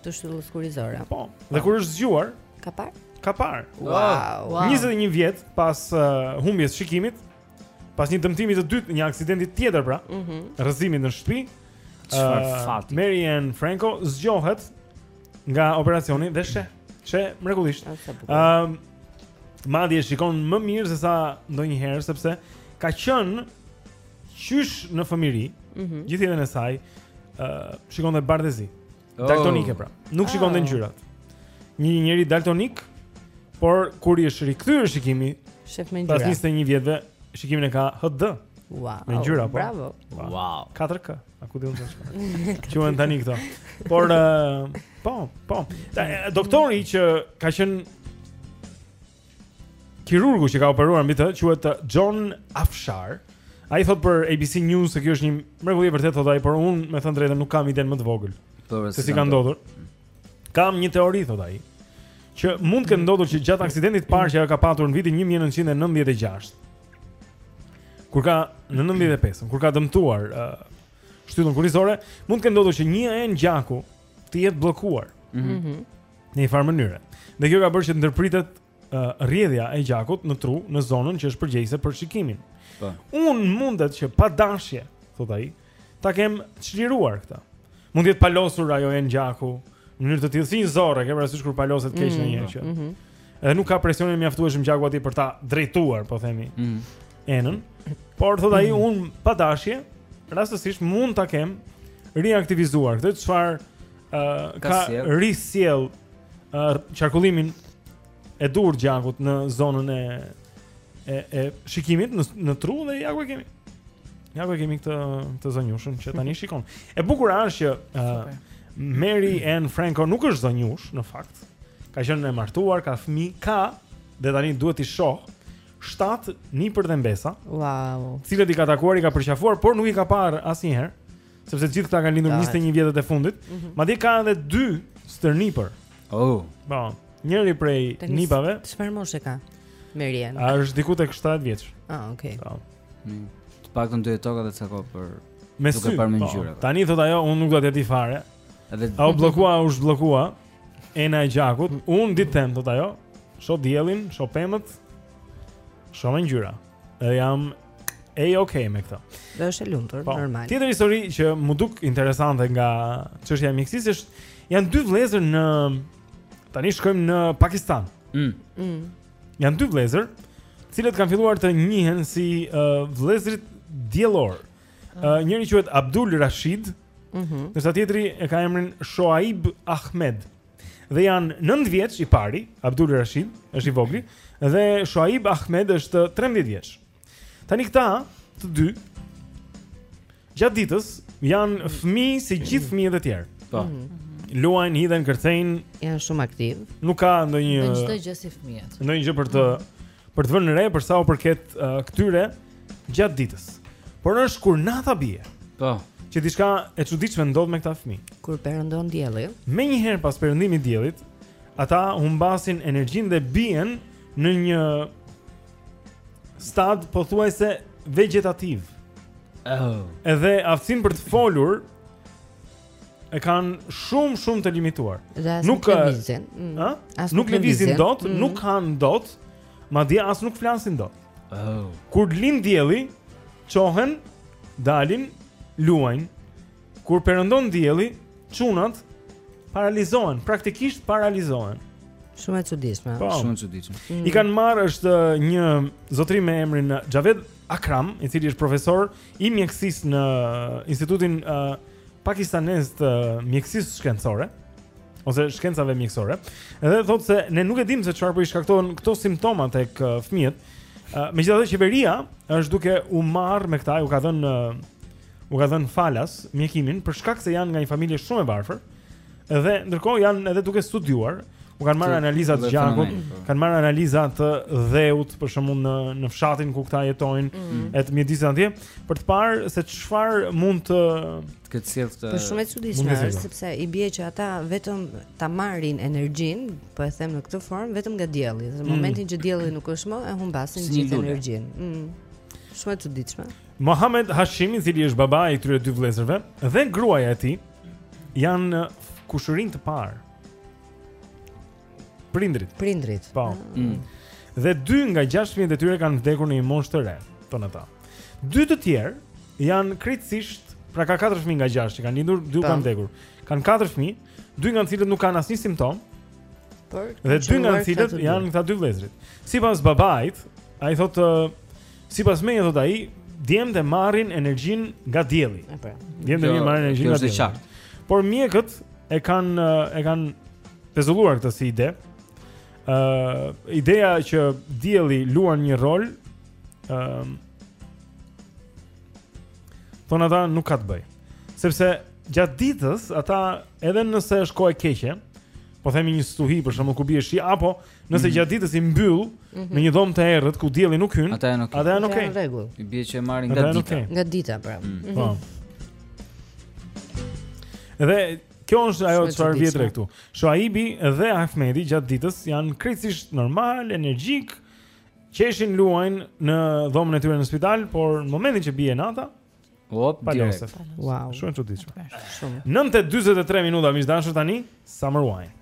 Të shtyllës kurrizore. Po. Dhe kur është zgjuar, ka parë? Ka parë. Wow. wow. 21 vjet pas uh, humbjes shikimit, Pas një dëmtimi të dytë, një aksidenti tjetër pra, mm -hmm. rrëzimi në shtëpi, uh, Mary Ann Franco zgjohet nga operacioni dhe sheh, sheh mrekullisht. Um, Madje shikon më mirë se sa ndonjëherë, sepse ka qenë qysh në fëmijëri, mm -hmm. gjithë jetën e saj, uh, shikonte bardhezi. Oh. Daltonike pra. Nuk shikonte oh. ngjyrat. Një njeri daltonik, por kur i është rikthyer shikimi, shef me ngjyra. Pas 21 vjetëve, shikimin e ka HD. Wow. Me ngjyra po. Bravo. Wow. wow. 4K. A ku di unë ça quhen tani këto. Por uh, po, po. Doktori që ka qenë Kirurgu që ka operuar mbi të quhet John Afshar. Ai thot për ABC News se kjo është një mrekulli e vërtetë thot ai, por unë me thënë të drejtën nuk kam idenë më të vogël se si ka ndodhur. Kam një teori thot ai, që mund të ketë ndodhur që gjatë aksidentit të parë që ajo ka patur në vitin 1996. Kur ka në 95-ën, kur ka dëmtuar uh, shtyllën kurrizore, mund të ketë ndodhur që një enë gjaku të jetë bllokuar. Ëh. Mm -hmm. Në një farë mënyre. Dhe kjo ka bërë që të ndërpritet uh, rrjedhja e gjakut në tru, në zonën që është përgjegjëse për shikimin. Po. Un mundet që pa dashje, thotë ai, ta kem çliruar këtë. Mund të jetë palosur ajo enë gjaku në mënyrë të tillë si një zorrë, ke parasysh kur paloset keq në mm, një gjë. Ëh. Mm -hmm. Edhe nuk ka presionin e mjaftueshëm gjaku aty për ta drejtuar, po themi. Ëh. Mm -hmm. Enën, por thotë ai un pa dashje rastësisht mund ta kem riaktivizuar këtë çfarë ë uh, ka, ka risjell uh, qarkullimin e duhur të gjakut në zonën e e e shikimit në në tru dhe ja ku e kemi. Ja ku e kemi këtë këtë zonjushën që tani shikon. E bukur është që uh, Mary Ann Franco nuk është zonjush në fakt. Ka qenë e martuar, ka fëmijë, ka dhe tani duhet t'i shoh 7 nipër dhe mbesa. Wow. Të cilët i ka takuar, i ka përqafuar, por nuk i ka parë asnjëherë, sepse të gjithë këta kanë lindur 21 vjetët e fundit. Mm -hmm. Madje ka edhe dy stërnipër. Oh. Po, njëri prej Tani nipave. Çfarë moshe ka? Mary Ann. Ajo është diku tek 70 vjeç. Ah, okay. Po. Mm. Të paktën do të ketë dhe ca kohë për Me duke parë më po. ngjyra. Tani thot ajo, unë nuk dua t'ia di fare. Edhe a u bllokua, u zhbllokua. Ena e gjakut, unë di të them, thotë ajo, shoh diellin, shoh pemët, shoh me ngjyra, edhe jam ok me këtë. Dhe është e lumtur, po, normal. Tjetër histori që m'u duk interesante nga çështja e mjekësisë, është, janë dy vëllezër në, tani shkojmë në Pakistan. Mm. Mm. Janë dy vëllezër, të cilët kanë filluar të njihen si uh, vëllezërit diellorë. Uh, njëri quhet Abdul Rashid, Mhm. Mm Ndërsa tjetri e ka emrin Shoaib Ahmed. Dhe janë 9 vjeç i pari, Abdul Rashid, është i vogli, dhe Shoaib Ahmed është 13 vjeç. Tani këta të dy gjatë ditës janë fëmijë si gjithë fëmijët e tjerë. Po. Mm -hmm. Luajn, hidhen, kërcejnë, janë shumë aktivë. Nuk ka ndonjë Në çdo gjë si fëmijët. Ndonjë gjë për të për të vënë re për sa u përket uh, këtyre gjatë ditës. Por është kur nata bie. Po. Që diçka e çuditshme ndodh me këta fëmijë. Kur perëndon dielli. Menjëherë pas perëndimit të diellit, ata humbasin energjinë dhe bien në një stad pothuajse vegjetativ. Oh. Edhe aftësinë për të folur e kanë shumë shumë të limituar. Nuk lëvizin. Ëh? Mm. Nuk lëvizin dot, mm. nuk hanë dot, madje as nuk flasin dot. Oh. Kur lind dielli, çohen, dalin, luajn. Kur perëndon dielli, çunat paralizohen, praktikisht paralizohen. Shumë e çuditshme. Po. Shumë e çuditshme. Mm. I kanë marrë është uh, një zotëri me emrin uh, Javed Akram, i cili është profesor i mjekësisë në uh, Institutin uh, Pakistanez të Mjekësisë Shkencore. ose shkencave mjekësore. Edhe thotë se ne nuk e dimë se çfarë po i shkakton këto simptoma tek uh, fëmijët. Uh, Megjithatë qeveria është duke u marrë me këta, u ka dhënë uh, u ka dhënë falas mjekimin për shkak se janë nga një familje shumë e varfër. Edhe ndërkohë janë edhe duke studiuar, u kanë marrë analizat e gjakut, po. kanë marrë analiza të dheut për shembull në në fshatin ku këta jetojnë, mm. e të mjedisit atje për të parë se çfarë mund të ketë sjellë. Po shumë e çuditshme është sepse i bie që ata vetëm ta marrin energjinë, po e them në këtë formë, vetëm nga dielli. Në mm. momentin që dielli nuk është më, e humbasin gjithë energjinë. Mm. Shumë e çuditshme. Mohamed Hashim, i cili është babai i këtyre dy vëllezërve dhe gruaja e tij, janë kushërinj të parë. Prindrit. Prindrit. Po. Mm. Dhe 2 nga 6 fëmijët e tyre kanë vdekur në një moshë të re, thonë ata. Dy të tjerë janë krejtësisht, pra ka 4 fëmijë nga 6 që kanë lindur, dy kanë vdekur. Kan 4 fëmijë, dy nga të cilët nuk kanë asnjë simptomë. Por dhe dy nga të cilët janë këta dy vëllezërit. Sipas babait, ai thotë sipas meje thotë ai, djemtë marrin energjinë nga dielli. Po. Djemtë marrin energjinë nga dielli. Është e qartë. Por mjekët e kanë e kanë pezulluar këtë si ide. Ë uh, ideja që dielli luan një rol ë uh, Thonë ata nuk ka të bëj Sepse gjatë ditës ata edhe nëse është kohë e keqe, po themi një stuhi për shembull ku bie shi apo nëse mm -hmm. gjatë ditës i mbyll mm -hmm. në një dhomë të errët ku dielli nuk hyn, ata janë okay. Ata janë okay. Në rregull. I bie që e marrin nga dita. Okay. Nga dita pra. Mm -hmm. Po. Dhe Kjo është ajo çfarë vihet re këtu. Shoaibi dhe Ahmedi gjatë ditës janë krejtësisht normal, energjik, qeshin luajnë në dhomën e tyre në spital, por në momentin që bie nata, Hop, direkt. Wow. Shumë e çuditshme. Shumë. 9:43 minuta miq të dashur tani, Summer Wine.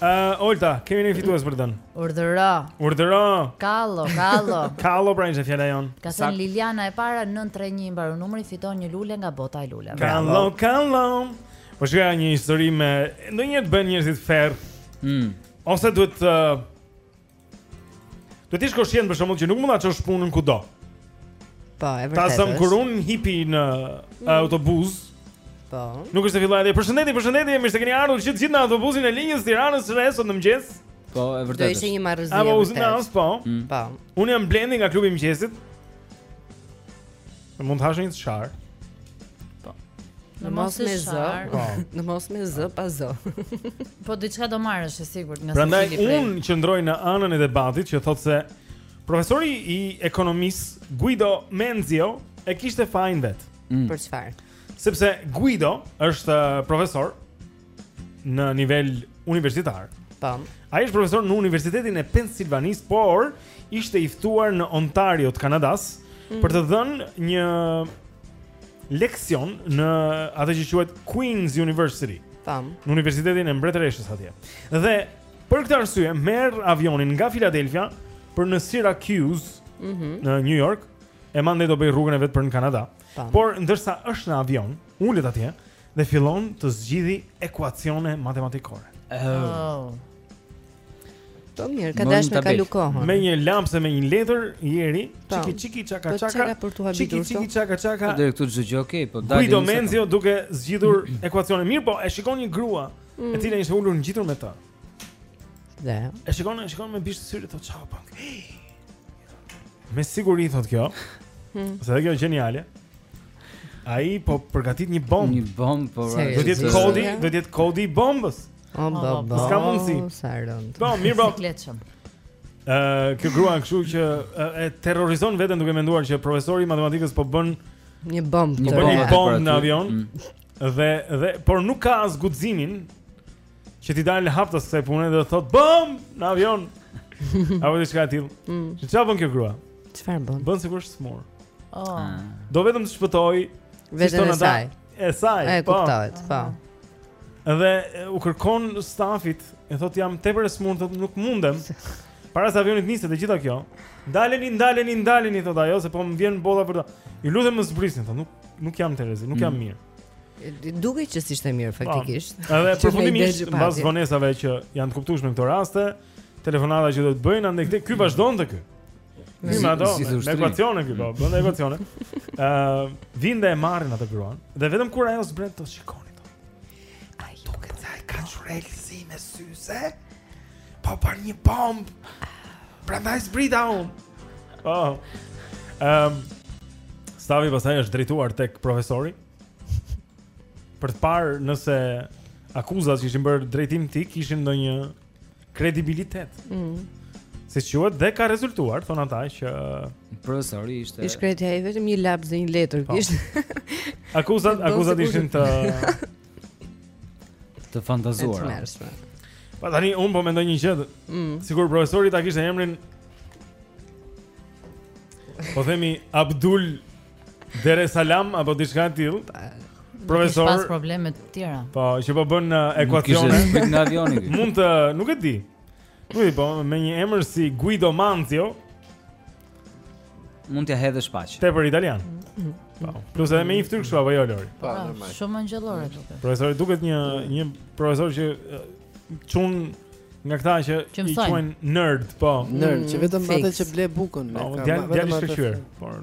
Ë, uh, Olta, kemi një fitues për të dhënë. Urdhëro. Urdhëro. Kallo, kallo. kallo pra ishte fjala jonë. Ka thënë Sak... Liliana e para 931 mbaron numri fiton një lule nga bota e luleve. Kallo, kallo. Po shikoja një histori me ndonjë të bën njerëzit ferr. Mm. Ose duhet uh, Duhet të jesh koshient për shembull që nuk mund ta çosh punën kudo. Po, e vërtetë. Ta zëm kur un hipi në mm. autobus. Po. Nuk është se filloj. Përshëndetje, përshëndetje, mirë se keni ardhur që të gjithë në autobusin e linjës Tiranës së Re sot në mëngjes. Po, e vërtetë. Do ishte një marrëzi. Apo uzinans, po. Mm. Po. Un jam Blendi nga klubi i mëngjesit. Mund të hash një shqarr. Po. Në mos me zë, po. në mos me zë pa zë. Po diçka do marrësh e sigurt nga secili. Prandaj un qëndroj në anën e debatit që thotë se profesori i ekonomisë Guido Menzio e kishte fajin vet. Mm. Për çfarë? Sepse Guido është profesor në nivel universitar. Tam. Ai është profesor në Universitetin e Pennsylvanisë, por ishte i ftuar në Ontario të Kanadas mm -hmm. për të dhënë një leksion në atë që quhet Queen's University. Tam. Në Universitetin e Mbretëreshës atje. Dhe për këtë arsye merr avionin nga Philadelphia për në Syracuse mm -hmm. në New York e mandej do bëj rrugën e vet për në Kanada. Tam. Por ndërsa është në avion, ulur atje dhe fillon të zgjidhi ekuacione matematikore. Oh. Po mirë, ka dashur të kalojë kohën. Me një laps e me një letër i ziu, po. çiki çiki çaka po, çaka. Çiki çiki çaka çaka. Do këtu çdo gjë okay, po dalin. Guido Menzio duke zgjidhur ekuacione mirëpo e shikon një grua mm. e cila ishte ulur ngjitur me të. Dhe. E shikon, e shikon me bisht syri thotë ça po bën ky. Me siguri thotë kjo. Hmm. Se dhe kjo gjeniale. Ai po përgatit një bombë. Një bombë po. Do të jetë kodi, do të jetë kodi i bombës. O baba. S'ka mundësi. Po, mirë po. Sikletshëm. Ë, kjo grua kështu që e terrorizon veten duke menduar që profesori i matematikës po bën një bombë. Një bombë në avion. Mm. Dhe dhe por nuk ka as guximin që t'i dalë haptas kësaj pune dhe thot bomb në avion. Apo diçka e tillë. Mm. Që çfarë bën kjo grua? Çfarë bën? Bën sikur është smur. Oh. Ah. Do vetëm të shpëtojë veten e saj. E saj. E po. kuptohet, po. Dhe u kërkon stafit, i thot jam tepër e smur, thot nuk mundem. Para se avioni të niset e gjitha kjo. Ndaleni, ndaleni, ndaleni thot ajo se po më vjen bolla për ta. Ju lutem më zbrisni, thot nuk nuk jam në terezi, nuk jam mm. mirë. Dukej që s'ishte mirë, po, faktikisht Edhe përfundimisht, mbas vonesave që janë të kuptushme në këto raste telefonata që do të bëjnë, andej këtej, ky vazhdonte ky Ky me ato, me ekuacione ky, po, bënte ekuacione uh, Vinë dhe e marrin atë gruan Dhe vetëm kur ajo zbret thotë shikoni thotë ai, duket se kaçurrelsi me syze Po po bën një bombë. Prandaj zbrita un. Po. Ehm. Um, Stafi pastaj është drejtuar tek profesori për të parë nëse akuzat që ishin bërë në drejtim të tij kishin ndonjë kredibilitet. Mm. Si quhet dhe ka rezultuar thon ata që profesori ishte I shkreti ai vetëm një laps dhe një letër po. kishte. Akuzat, akuzat ishin të Të fantazuara. Të tmerrshme. Po tani, unë po mendoj një gjë. Mm. Sikur profesori ta kishte emrin... Po themi Abdul Dere Salam, apo diçka e tillë. Pa... Profesor. Kish pas probleme të tjera. Po, që po bën uh, ekuacione në avion. Mund të, nuk e di. Po, po me një emër si Guido Manzio. Mund t'ia hedhësh paq. Tepër italian. Mm-hmm. Po. Plus edhe me një fytyrë kështu apo jo Lori? Po, ah, normal. Shumë angjëllore duket. Profesori duket një një profesor çun nga këta që i quajnë nerd, po. Nerd, që vetëm mm, atë që blen bukën. Po, djalë i shkëlqyer, por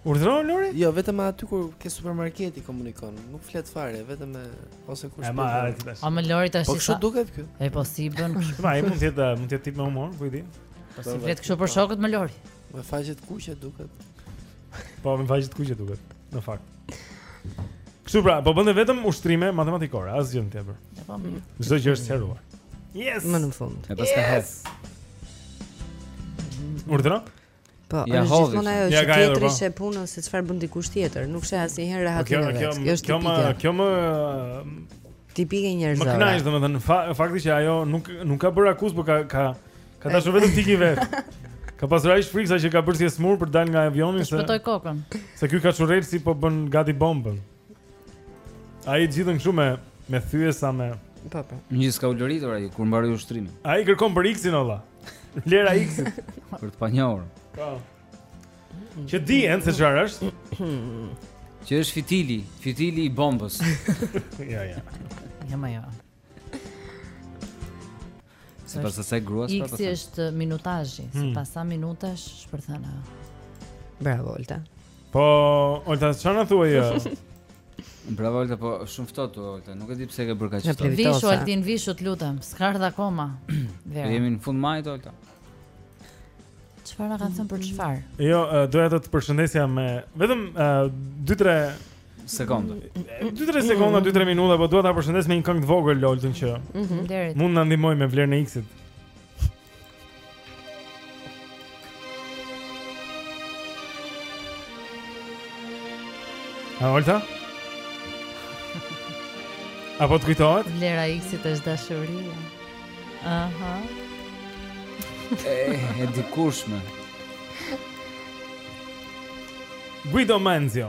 Urdhëron Lori? Jo, vetëm aty kur ke supermarketi i komunikon, nuk flet fare, vetëm me ose kush. Ema, aman Lori tash. Po kështu duket ky. E po si bën kështu. Po ai mund të jetë, mund të jetë tip me humor, ku i di. Po si flet kështu për shokët moj Lori. Me faqe të kuqe duket. Po me faqe të kuqe duket, në fakt. Kështu pra, po bënte vetëm ushtrime matematikore, asgjë më tepër. Po. Çdo gjë është sqaruar. Yes. Më në fund. E paska yes. Urdhëron? Po, se është gjithmonë ajo që tjetri sheh po. punën se çfarë bën dikush tjetër, nuk sheh asnjëherë po, rehatin e vet. Kjo është tipike. Kjo është kjo më tipike njerëzore. Më kënaq domethënë fa, fakti që ajo nuk nuk ka bërë akuzë, por ka ka ka dashur vetëm të iki vet. Ka pasur ai aq frikë sa që ka bërë si e sëmurë për të dalë nga avioni se. Shpëtoi kokën. Se ky kaçurreli si po bën gati bombën. Ai gjithë natën këtu me me thyesa me Po po. Yes ka ulëritur ai kur mbaroi ushtrimin. Ai kërkon për X-in Olta. Vlera X-it për të panjohur. Po. Që dihet se çfarë është? Që është fitili, fitili i bombës. Ja, ja. Ja, ma ja. Sipas asaj gruas pra sipas asaj? Iksi është minutazhi, hmm. se pas sa minutash shpërthen. Bravo, Olta. Po, Olta, çfarë na thuaj? Bravo Olta, po shumë ftohtë Olta, nuk e di pse e ke bërë kaq ftohtë. Vishu Oltin, vishu të lutem, s'ka ardhur akoma. Vera. Jemi në fund të majit Olta. Çfarë na ka thënë për çfarë? Jo, doja të të përshëndesja me vetëm 2-3 sekonda. 2-3 sekonda, 2-3 minuta, po dua ta përshëndes me një këngë të vogël Oltin që. Mhm. Mund të na ndihmojë me vlerën e X-it. Ah Olta? Apo të kujtohet? Vlera e iksit është dashuria Aha E, e di kush me Guido Manzio